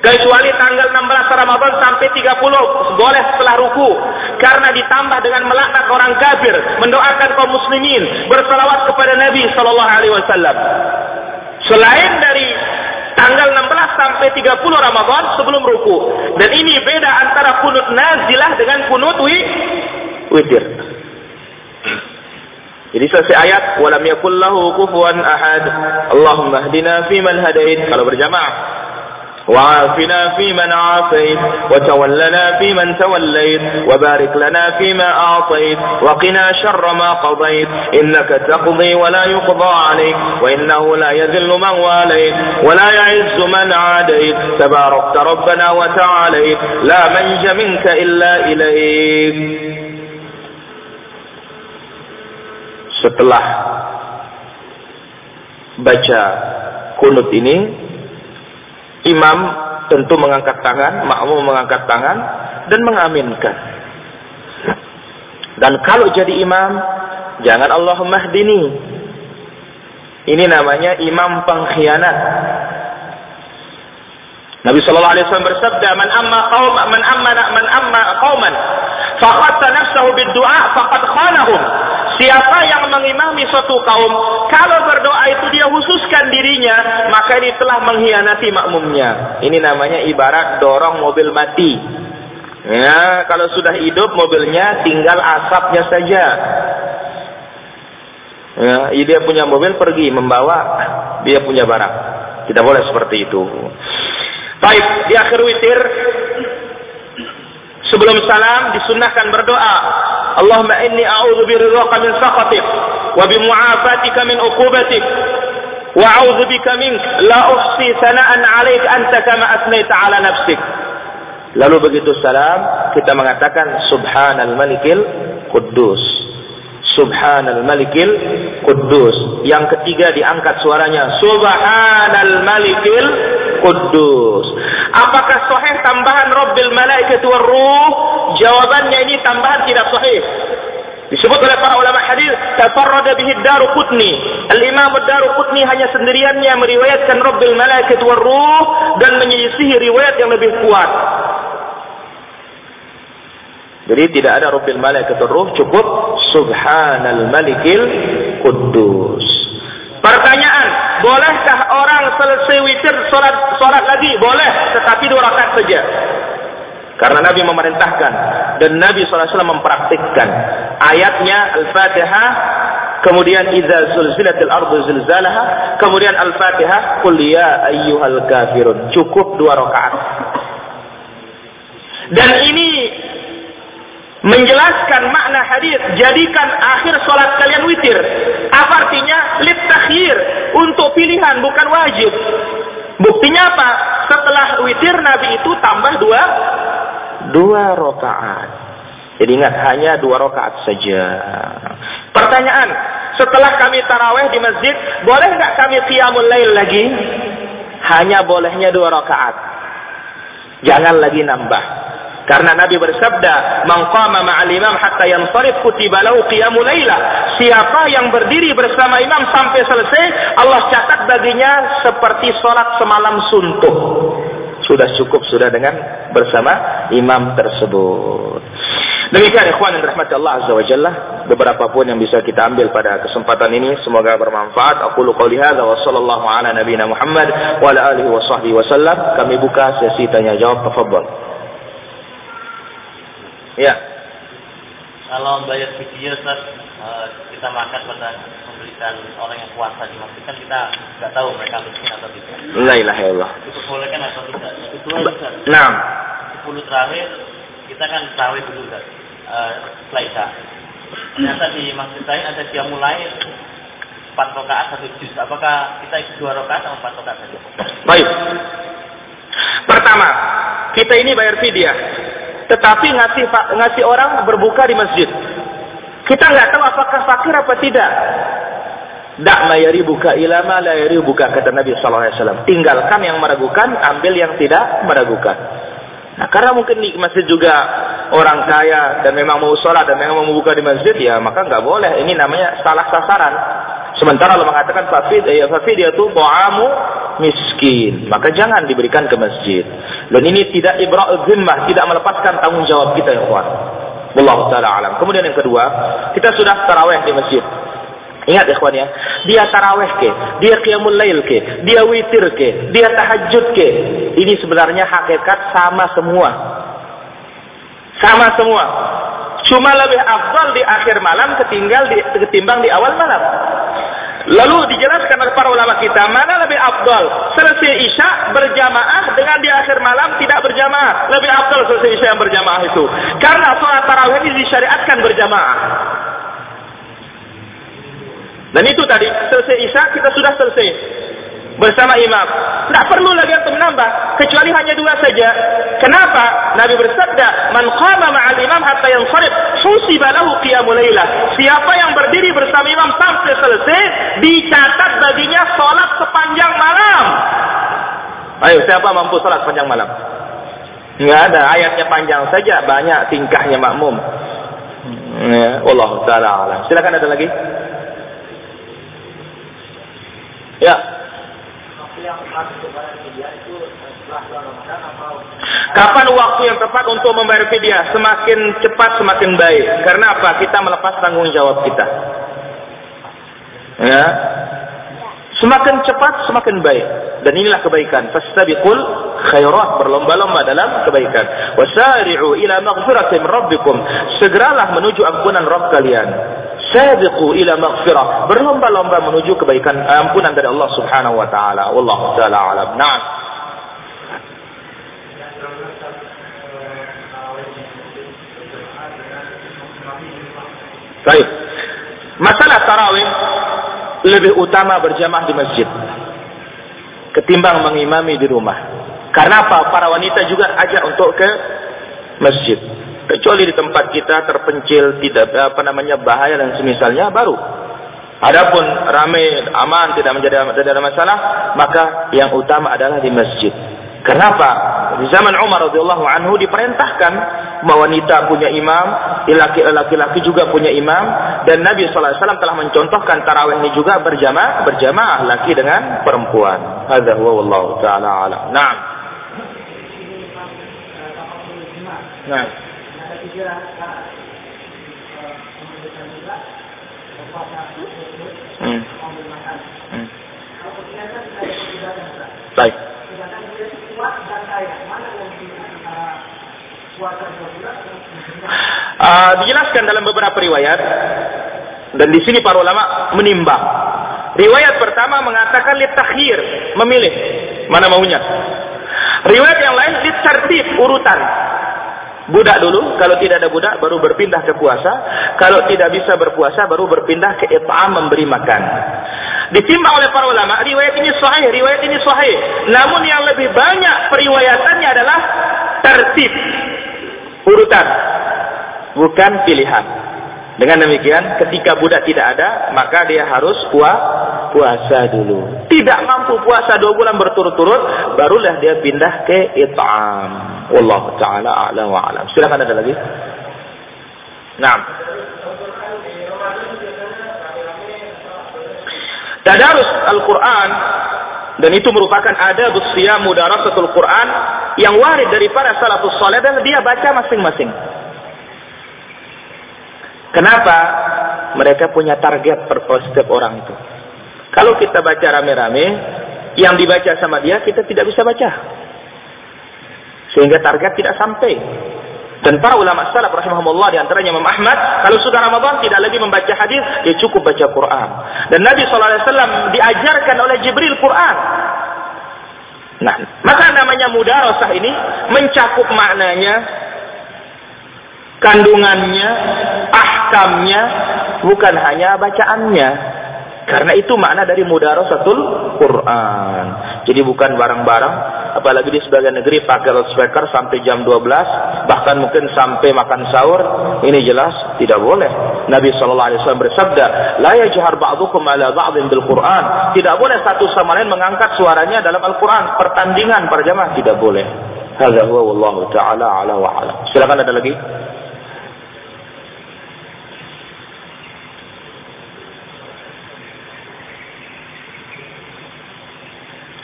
Kecuali tanggal 16 Ramadan sampai 30 boleh setelah ruku. Karena ditambah dengan melaknat orang kafir, mendoakan kaum muslimin, bersalawat kepada Nabi sallallahu alaihi wasallam. Selain dari tanggal 16 sampai 30 Ramadan sebelum ruku. Dan ini beda antara kunut nazilah dengan kunut wi witir. Jadi selesai ayat walam yakul lahu kufuwan ahad. Allahumma hdina fi man hadait kalau berjamaah. وعافنا فيمن عافيت وتولنا فيمن توليت وبارك لنا فيما أعطيت وقنا شر ما قضيت. إنك تقضي ولا يقضى عليك وإنه لا يذل من واليت ولا يعز من عاديت. تباركت ربنا وتعاليت لا منج منك إلا إليك. Setelah baca kunut ini Imam tentu mengangkat tangan, makmum mengangkat tangan dan mengaminkan. Dan kalau jadi imam, jangan Allahumma hdini. Ini namanya imam pengkhianat. Nabi sallallahu alaihi wasallam bersabda, "Man amma qaum man amma man amma qauman faqad nafsahu bid-du'a khanahum." Siapa yang mengimami suatu kaum, kalau berdoa itu dia khususkan dirinya, maka ini telah mengkhianati makmumnya. Ini namanya ibarat dorong mobil mati. Ya, kalau sudah hidup mobilnya tinggal asapnya saja. Ya, dia punya mobil pergi membawa dia punya barang. Tidak boleh seperti itu. Baik, di akhir witir sebelum salam disunahkan berdoa. Allahumma inni a'udzu biridhaka min sakhatik wa bi mu'afatika min uqubatik wa a'udzu bika mink la uhsi sana'an 'alaik anta kama asnaita 'ala nafsik. Lalu begitu salam kita mengatakan subhanal malikil quddus. Subhanal malikil quddus. Yang ketiga diangkat suaranya subhanal malikil Quddus. Apakah sahih tambahan Rabbil Malaikat war Ruh? Jawabannya ini tambahan tidak sahih. Disebut oleh para ulama hadis, tafarrada bihi Daruqutni. Al-Imam Daruqutni hanya sendiriannya meriwayatkan Rabbil Malaikat war Ruh dan menyisihi riwayat yang lebih kuat. Jadi tidak ada Rabbil Malaikat war Ruh, cukup Subhanal Malikil Quddus. Pertanyaan, bolehkah orang selesai witir sholat, sholat lagi? Boleh, tetapi dua rakaat saja. Karena Nabi memerintahkan dan Nabi SAW mempraktikkan ayatnya Al-Fatihah kemudian idza zulzilatil ardu zilzalaha kemudian Al-Fatihah qul ya ayyuhal kafirun cukup dua rakaat dan ini menjelaskan makna hadis jadikan akhir sholat kalian witir. Apa artinya? Lit takhir untuk pilihan bukan wajib. Buktinya apa? Setelah witir Nabi itu tambah dua dua rakaat. Jadi ingat hanya dua rakaat saja. Pertanyaan setelah kami taraweh di masjid boleh nggak kami qiyamul lail lagi? Hanya bolehnya dua rakaat. Jangan lagi nambah karena Nabi bersabda, "Man ma'al imam hatta yansarif kutiba lahu qiyamul laila." Siapa yang berdiri bersama imam sampai selesai, Allah catat baginya seperti salat semalam suntuk. Sudah cukup sudah dengan bersama imam tersebut. Demikian ikhwan yang rahmati Allah Azza wa Jalla, beberapa pun yang bisa kita ambil pada kesempatan ini semoga bermanfaat. Aku lu qouli hadza wa sallallahu ala nabiyyina Muhammad wa ala alihi wa sahbihi wasallam. Kami buka sesi tanya jawab. Tafadhol. Ya. Kalau bayar video Ustaz, eh, kita makan pada memberikan orang yang puasa di masjid kan kita nggak tahu mereka miskin atau tidak. La ilaha illallah. Itu boleh kan atau tidak? Itu aja Nah. 10 terakhir kita kan tarawih dulu Ustaz. Uh, setelah Isya. Ternyata di masjid lain ada dia mulai empat rakaat satu juz. Apakah kita ikut dua rakaat atau empat rakaat saja? Baik. Pertama, kita ini bayar fidyah tetapi ngasih ngasih orang berbuka di masjid. Kita nggak tahu apakah fakir apa tidak. Dak mayari buka ilama layari buka kata Nabi Sallallahu Alaihi Wasallam. Tinggalkan yang meragukan, ambil yang tidak meragukan. Nah, karena mungkin di masjid juga orang kaya dan memang mau sholat dan memang mau membuka di masjid, ya maka nggak boleh. Ini namanya salah sasaran. Sementara Allah mengatakan fafid ya fafid itu ta'amu miskin, maka jangan diberikan ke masjid. Dan ini tidak ibra'ul zimmah, tidak melepaskan tanggung jawab kita ya kawan. Wallahu taala alam. Kemudian yang kedua, kita sudah tarawih di masjid. Ingat ya kawan ya, dia tarawih ke, dia qiyamul lail ke, dia witir ke, dia tahajud ke. Ini sebenarnya hakikat sama semua. Sama semua. Cuma lebih afdal di akhir malam ketinggal di, ketimbang di awal malam. Lalu dijelaskan oleh para ulama kita, mana lebih afdal? Selesai Isya berjamaah dengan di akhir malam tidak berjamaah. Lebih afdal selesai Isya yang berjamaah itu. Karena sholat tarawih ini disyariatkan berjamaah. Dan itu tadi, selesai Isya kita sudah selesai bersama imam. Tidak perlu lagi untuk menambah, kecuali hanya dua saja. Kenapa? Nabi bersabda, "Man qama ma'al imam hatta yansharif, husiba lahu qiyamul lailah." Siapa yang berdiri bersama imam sampai selesai, dicatat baginya salat sepanjang malam. Ayo, siapa mampu salat sepanjang malam? Enggak ada, ayatnya panjang saja, banyak tingkahnya makmum. Ya, Allah taala. Silakan ada lagi? Ya. Kapan waktu yang tepat untuk membayar fidyah? Semakin cepat semakin baik. Karena apa? Kita melepas tanggung jawab kita. Ya. Semakin cepat semakin baik. Dan inilah kebaikan. Fastabiqul khairat berlomba-lomba dalam kebaikan. Wasari'u ila maghfiratin rabbikum. Segeralah menuju ampunan Rabb kalian. Sabiqu ila maghfirah. Berlomba-lomba menuju kebaikan ampunan dari Allah Subhanahu wa taala. Wallahu taala alam. Naam. Baik. Masalah tarawih lebih utama berjamaah di masjid ketimbang mengimami di rumah. Karena apa? Para wanita juga ajak untuk ke masjid kecuali di tempat kita terpencil tidak apa namanya bahaya dan semisalnya baru. Adapun ramai aman tidak menjadi tidak ada masalah maka yang utama adalah di masjid. Kenapa? Di zaman Umar radhiyallahu anhu diperintahkan wanita punya imam laki-laki juga punya imam dan Nabi sallallahu alaihi wasallam telah mencontohkan tarawih ini juga berjamaah berjamaah laki dengan perempuan. Hadza huwa wallahu taala alam. Na'am. Nah. Hmm. Hmm. Baik. Uh, dijelaskan dalam beberapa riwayat dan di sini para ulama menimbang. Riwayat pertama mengatakan litakhir, memilih mana maunya. Riwayat yang lain litartib, urutan. Budak dulu, kalau tidak ada budak baru berpindah ke puasa, kalau tidak bisa berpuasa baru berpindah ke it'am memberi makan. Ditimbang oleh para ulama, riwayat ini sahih, riwayat ini sahih. Namun yang lebih banyak periwayatannya adalah tertib, urutan, bukan pilihan. Dengan demikian, ketika budak tidak ada, maka dia harus puas, puasa dulu. Tidak mampu puasa dua bulan berturut-turut, barulah dia pindah ke it'am. Allah Ta'ala a'la wa alam. Silakan ada lagi. Nah. Tadarus Al-Quran dan itu merupakan adab siyam mudarasatul Quran yang warid dari para salafus saleh dan dia baca masing-masing. Kenapa? Mereka punya target per setiap orang itu. Kalau kita baca rame-rame, yang dibaca sama dia kita tidak bisa baca. Sehingga target tidak sampai. Dan para ulama salaf rahimahumullah di antaranya Imam Ahmad, kalau sudah Ramadan tidak lagi membaca hadis, dia cukup baca Quran. Dan Nabi SAW diajarkan oleh Jibril Quran. Nah, maka namanya mudarasah ini mencakup maknanya, kandungannya, ahkamnya, bukan hanya bacaannya. Karena itu makna dari mudarasatul Quran. Jadi bukan barang-barang, apalagi di sebagian negeri pakai loudspeaker sampai jam 12, bahkan mungkin sampai makan sahur. Ini jelas tidak boleh. Nabi SAW bersabda, La yajhar ba'dukum ala ba'din bil Quran. Tidak boleh satu sama lain mengangkat suaranya dalam Al-Quran. Pertandingan para jamaah tidak boleh. Hadza huwa wallahu ta'ala ala wa ala. Silakan ada lagi.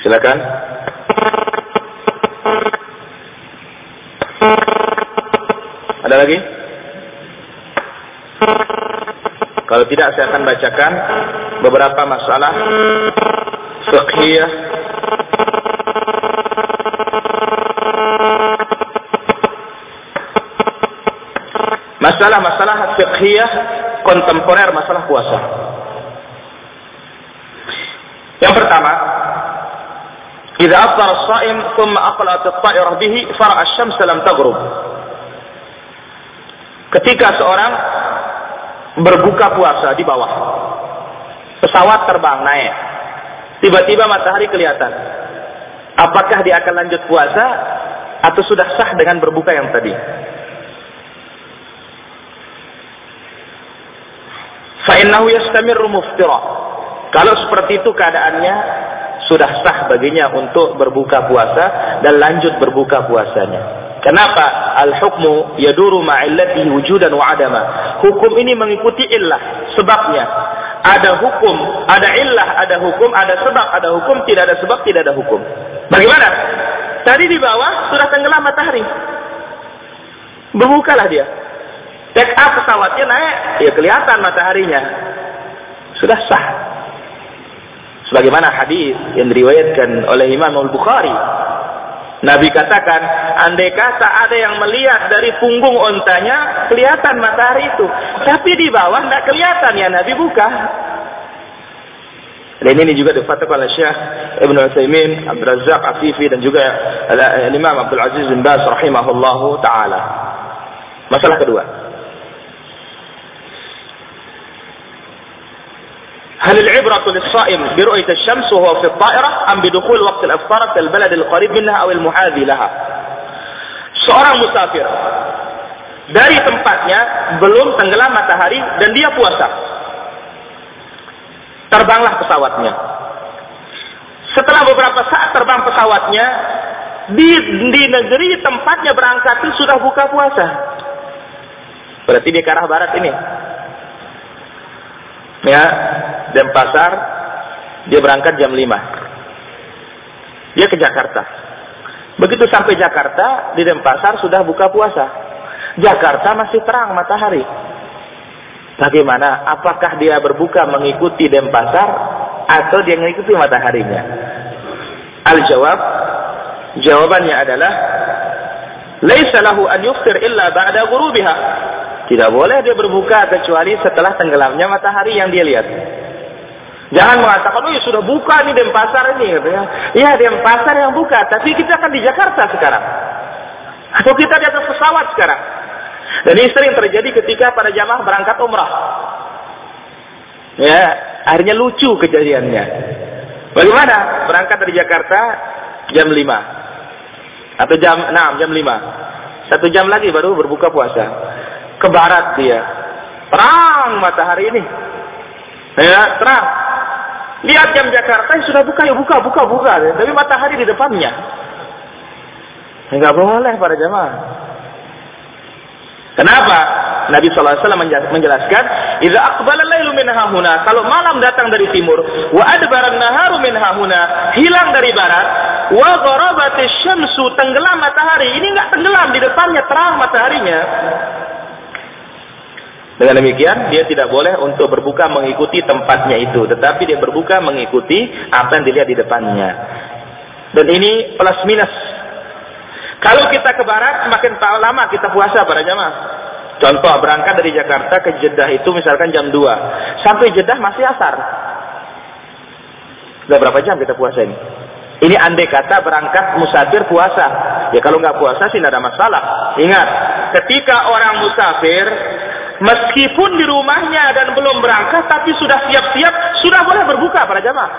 Silakan. Ada lagi? Kalau tidak saya akan bacakan beberapa masalah fiqhiyah Masalah-masalah fiqhiyah kontemporer masalah puasa. Yang pertama, Idza afṭara as-sha'im thumma aqla'at at-ta'irah bihi fara'a asy-syams lam taghrub. Ketika seorang berbuka puasa di bawah. Pesawat terbang naik. Tiba-tiba matahari kelihatan. Apakah dia akan lanjut puasa atau sudah sah dengan berbuka yang tadi? Fa innahu yastamirru muftira. Kalau seperti itu keadaannya, sudah sah baginya untuk berbuka puasa dan lanjut berbuka puasanya. Kenapa? Al-hukmu yaduru ma'illati wujudan wa adama. Hukum ini mengikuti illah, sebabnya. Ada hukum, ada illah, ada hukum, ada sebab, ada hukum, tidak ada sebab, tidak ada hukum. Bagaimana? Tadi di bawah sudah tenggelam matahari. Berbukalah dia. Take up pesawatnya naik, ya kelihatan mataharinya. Sudah sah. Sebagaimana hadis yang diriwayatkan oleh Imam Al-Bukhari. Nabi katakan, andai kata ada yang melihat dari punggung ontanya, kelihatan matahari itu. Tapi di bawah tidak kelihatan ya Nabi buka. Dan ini juga difatwa oleh Syekh Ibn Utsaimin, Abdul Razak Afifi dan juga Imam Abdul Aziz bin Bas rahimahullahu taala. Masalah kedua. هل العبرة للصائم برؤية الشمس وهو في الطائرة أم بدخول وقت الإفطار في البلد القريب منها أو المحاذي لها seorang musafir dari tempatnya belum tenggelam matahari dan dia puasa terbanglah pesawatnya setelah beberapa saat terbang pesawatnya di, di negeri tempatnya berangkat itu sudah buka puasa berarti di ke arah barat ini ya Denpasar dia berangkat jam 5 dia ke Jakarta. Begitu sampai Jakarta di Denpasar sudah buka puasa. Jakarta masih terang matahari. Bagaimana? Apakah dia berbuka mengikuti Denpasar atau dia mengikuti mataharinya? Al jawab jawabannya adalah laisa lahu an yuftir illa ba'da tidak boleh dia berbuka kecuali setelah tenggelamnya matahari yang dia lihat. Jangan mengatakan, oh ya sudah buka nih Denpasar ini. Katanya. Ya Denpasar yang buka, tapi kita akan di Jakarta sekarang. Atau kita di atas pesawat sekarang. Dan ini sering terjadi ketika para jamaah berangkat umrah. Ya, akhirnya lucu kejadiannya. Bagaimana? Berangkat dari Jakarta jam 5. Atau jam 6, jam 5. Satu jam lagi baru berbuka puasa. Ke barat dia. Terang matahari ini. Ya, terang. Lihat jam Jakarta sudah buka ya buka buka buka. Tapi matahari di depannya. Enggak boleh para jamaah. Kenapa? Nabi SAW menjelaskan, "Idza aqbala al-lailu min hahuna," kalau malam datang dari timur, wa adbara an-naharu min hahuna, hilang dari barat, wa gharabatis syamsu, tenggelam matahari. Ini enggak tenggelam di depannya terang mataharinya. Dengan demikian, dia tidak boleh untuk berbuka mengikuti tempatnya itu, tetapi dia berbuka mengikuti apa yang dilihat di depannya. Dan ini plus minus kalau kita ke barat, semakin lama kita puasa pada jamaah. Contoh, berangkat dari Jakarta ke Jeddah itu misalkan jam 2. Sampai Jeddah masih asar. Sudah berapa jam kita puasa ini? Ini andai kata berangkat musafir puasa. Ya kalau nggak puasa sih tidak ada masalah. Ingat, ketika orang musafir, meskipun di rumahnya dan belum berangkat, tapi sudah siap-siap, sudah boleh berbuka pada jamaah.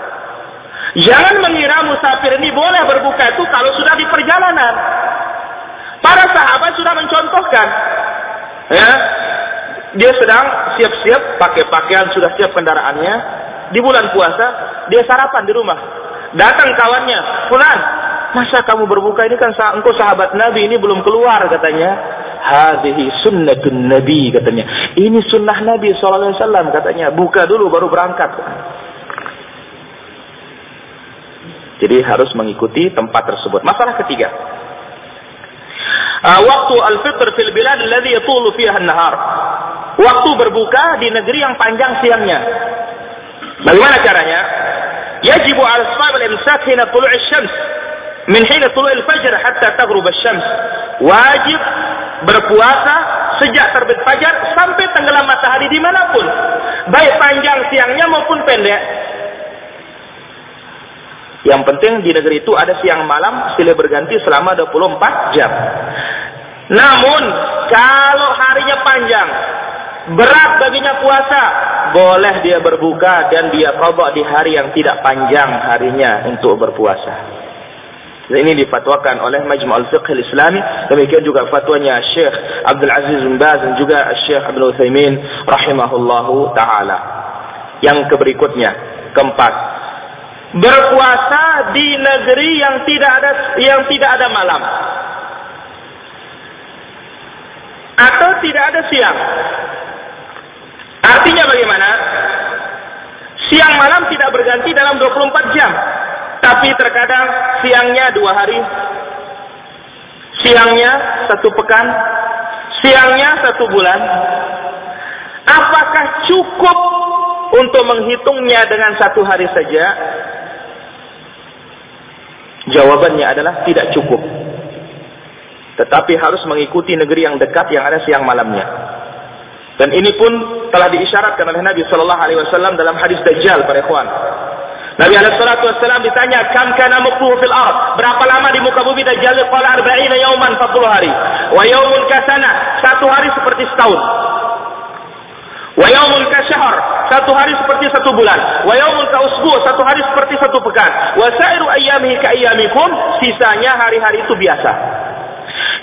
Jangan mengira musafir ini boleh berbuka itu kalau sudah di perjalanan. Para sahabat sudah mencontohkan. Ya, dia sedang siap-siap pakai pakaian sudah siap kendaraannya di bulan puasa dia sarapan di rumah datang kawannya Fulan masa kamu berbuka ini kan engkau sahabat Nabi ini belum keluar katanya hadhihi sunnatun Nabi katanya ini sunnah Nabi SAW katanya buka dulu baru berangkat Jadi harus mengikuti tempat tersebut. Masalah ketiga. Uh, waktu al-fitr fil bilad alladhi yatulu fiha an-nahar. Waktu berbuka di negeri yang panjang siangnya. Bagaimana caranya? Yajibu al-sahab al-imsak hina tulu' syams min hina tulu' al-fajr hatta taghrub syams Wajib berpuasa sejak terbit fajar sampai tenggelam matahari di mana pun. Baik panjang siangnya maupun pendek. Yang penting di negeri itu ada siang malam silih berganti selama 24 jam. Namun kalau harinya panjang, berat baginya puasa, boleh dia berbuka dan dia qadha di hari yang tidak panjang harinya untuk berpuasa. Dan ini difatwakan oleh Majmu' al-Fiqh al-Islami. Demikian juga fatwanya Syekh Abdul Aziz bin Baz dan juga Syekh Abdul Utsaimin rahimahullahu taala. Yang berikutnya, keempat, berpuasa di negeri yang tidak ada yang tidak ada malam atau tidak ada siang. Artinya bagaimana? Siang malam tidak berganti dalam 24 jam. Tapi terkadang siangnya dua hari. Siangnya satu pekan. Siangnya satu bulan. Apakah cukup untuk menghitungnya dengan satu hari saja? Jawabannya adalah tidak cukup. Tetapi harus mengikuti negeri yang dekat yang ada siang malamnya. Dan ini pun telah diisyaratkan oleh Nabi Shallallahu Alaihi Wasallam dalam hadis Dajjal para ikhwan. Nabi Alaihi Wasallam ditanya, "Kam kana muqtuhu fil ard?" Berapa lama di muka bumi Dajjal? Qala 40 yauman, 40 hari. Wa yaumun kasana, satu hari seperti setahun. Wa yaumun kasyahr, satu hari seperti satu bulan. Wa yaumun kausbu, satu hari seperti satu pekan. Wa sa'iru ayyamihi ka ayyamikum, sisanya hari-hari itu biasa.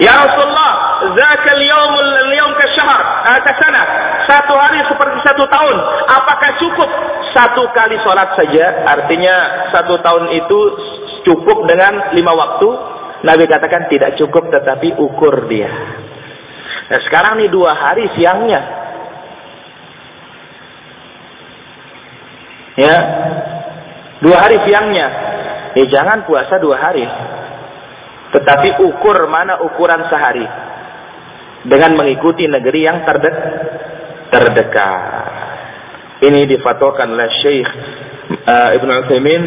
Ya Rasulullah, zakal yaumul yaum kasyahr, kasana. Satu hari seperti satu tahun. Apakah cukup satu kali sholat saja? Artinya satu tahun itu cukup dengan lima waktu? Nabi katakan tidak cukup tetapi ukur dia. Nah sekarang nih dua hari siangnya. Ya. Dua hari siangnya. Ya jangan puasa dua hari. Tetapi ukur mana ukuran sehari. Dengan mengikuti negeri yang terdek terdekat. Ini difatwakan oleh Syekh uh, Ibn Uthaymin,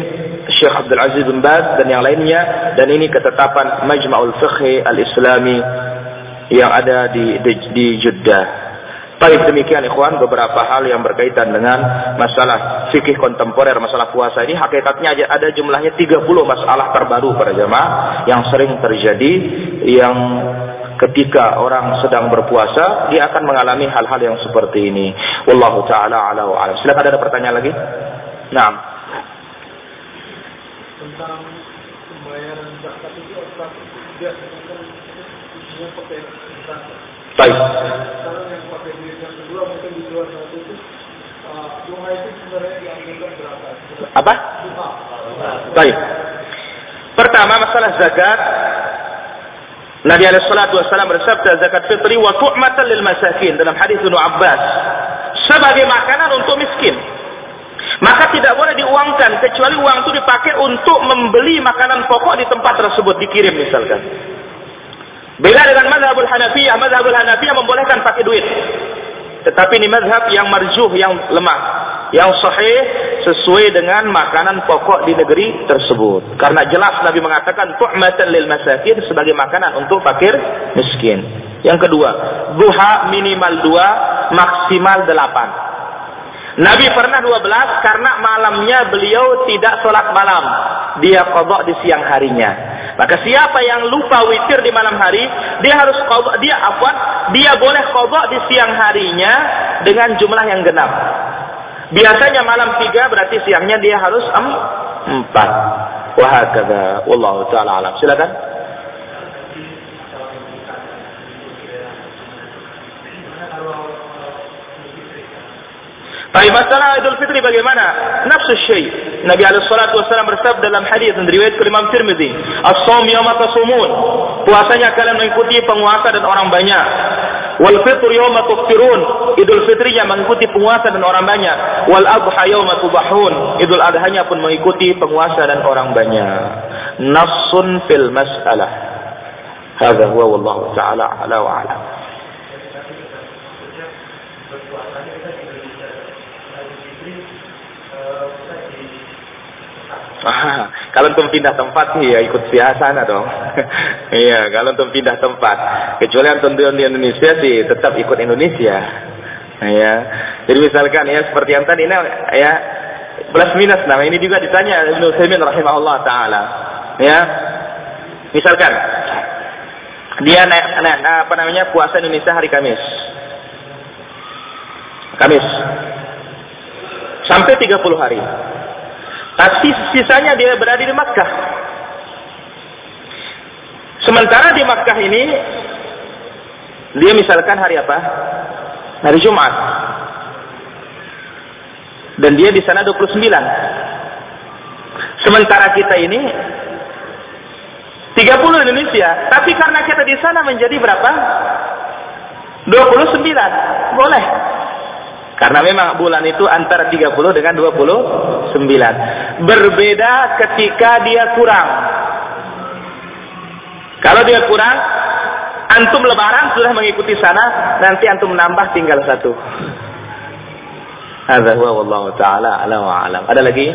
Syekh Abdul Aziz bin Baz dan yang lainnya dan ini ketetapan Majma'ul Fiqh Al-Islami yang ada di di, di Jeddah. Baik demikian ikhwan beberapa hal yang berkaitan dengan masalah fikih kontemporer masalah puasa ini hakikatnya ada jumlahnya 30 masalah terbaru pada jemaah yang sering terjadi yang ketika orang sedang berpuasa dia akan mengalami hal-hal yang seperti ini. Wallahu taala ala wa alam. Silakan ada pertanyaan lagi? Naam. Tentang pembayaran zakat itu apakah tidak Baik. Sekarang yang pakai duit yang kedua mungkin di luar satu itu uh, itu sebenarnya diambilkan berapa? Apa? Baik. Pertama masalah zakat. Nabi alaihi salatu wasallam bersabda zakat fitri wa tu'matan lil masakin dalam hadis Ibnu Abbas sebagai makanan untuk miskin. Maka tidak boleh diuangkan kecuali uang itu dipakai untuk membeli makanan pokok di tempat tersebut dikirim misalkan. Beda dengan mazhabul Hanafiyah, mazhabul Hanafiyah membolehkan pakai duit. Tetapi ini mazhab yang marjuh, yang lemah. Yang sahih sesuai dengan makanan pokok di negeri tersebut. Karena jelas Nabi mengatakan tu'matan lil masakin sebagai makanan untuk fakir miskin. Yang kedua, duha minimal dua, maksimal delapan. Nabi pernah dua belas karena malamnya beliau tidak sholat malam. Dia kodok di siang harinya. Maka siapa yang lupa witir di malam hari, dia harus kodok, dia apa? Dia boleh kodok di siang harinya dengan jumlah yang genap. Biasanya malam tiga berarti siangnya dia harus empat. Wahakada. Wallahu ta'ala alam. Silakan. Tapi masalah Idul Fitri bagaimana? Nafsu syai. Nabi alaihi wasallam bersabda dalam hadis yang diriwayatkan Imam Tirmizi, "As-shaum yawma tasumun." Puasanya kalian mengikuti penguasa dan orang banyak. Wal fitr yawma tuftirun. Idul Fitrinya mengikuti penguasa dan orang banyak. Wal adha yawma tubahun. Idul Adhanya pun mengikuti penguasa dan orang banyak. Nafsun fil mas'alah. Hadza huwa wallahu ta'ala ala wa ala. Ah, kalau untuk pindah tempat ya ikut biasa dong. [laughs] Iya, kalau untuk pindah tempat. Kecuali untuk di Indonesia sih tetap ikut Indonesia. Iya. Jadi misalkan ya seperti yang tadi ini ya plus minus nah ini juga ditanya Ibnu Utsaimin rahimahullah taala. Ya. Misalkan dia naik, naik, apa namanya puasa Indonesia hari Kamis. Kamis. Sampai 30 hari. Tapi sisanya dia berada di Makkah. Sementara di Makkah ini dia misalkan hari apa? Hari Jumat. Dan dia di sana 29. Sementara kita ini 30 Indonesia, tapi karena kita di sana menjadi berapa? 29. Boleh. Karena memang bulan itu antara 30 dengan 29. Berbeda ketika dia kurang. Kalau dia kurang, antum lebaran sudah mengikuti sana, nanti antum menambah tinggal satu. Hadza huwa wallahu. Ada lagi?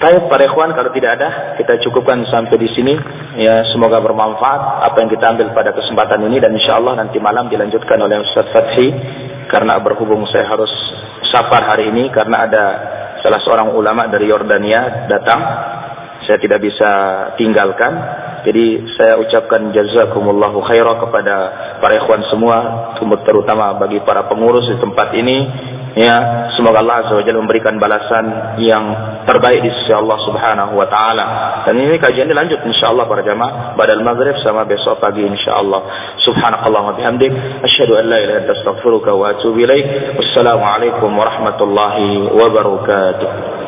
Baik para ikhwan kalau tidak ada kita cukupkan sampai di sini. Ya semoga bermanfaat apa yang kita ambil pada kesempatan ini dan insya Allah nanti malam dilanjutkan oleh Ustaz Fathi karena berhubung saya harus safar hari ini karena ada salah seorang ulama dari Yordania datang saya tidak bisa tinggalkan. Jadi saya ucapkan jazakumullahu khairah kepada para ikhwan semua terutama bagi para pengurus di tempat ini ya semoga Allah Azza memberikan balasan yang terbaik di sisi Allah Subhanahu wa taala. Dan ini kajian lanjut insyaallah para jamaah badal maghrib sama besok pagi insyaallah. Subhanakallah wa bihamdik asyhadu an la ilaha illa anta astaghfiruka wa atubu ilaik. Wassalamu alaikum warahmatullahi wabarakatuh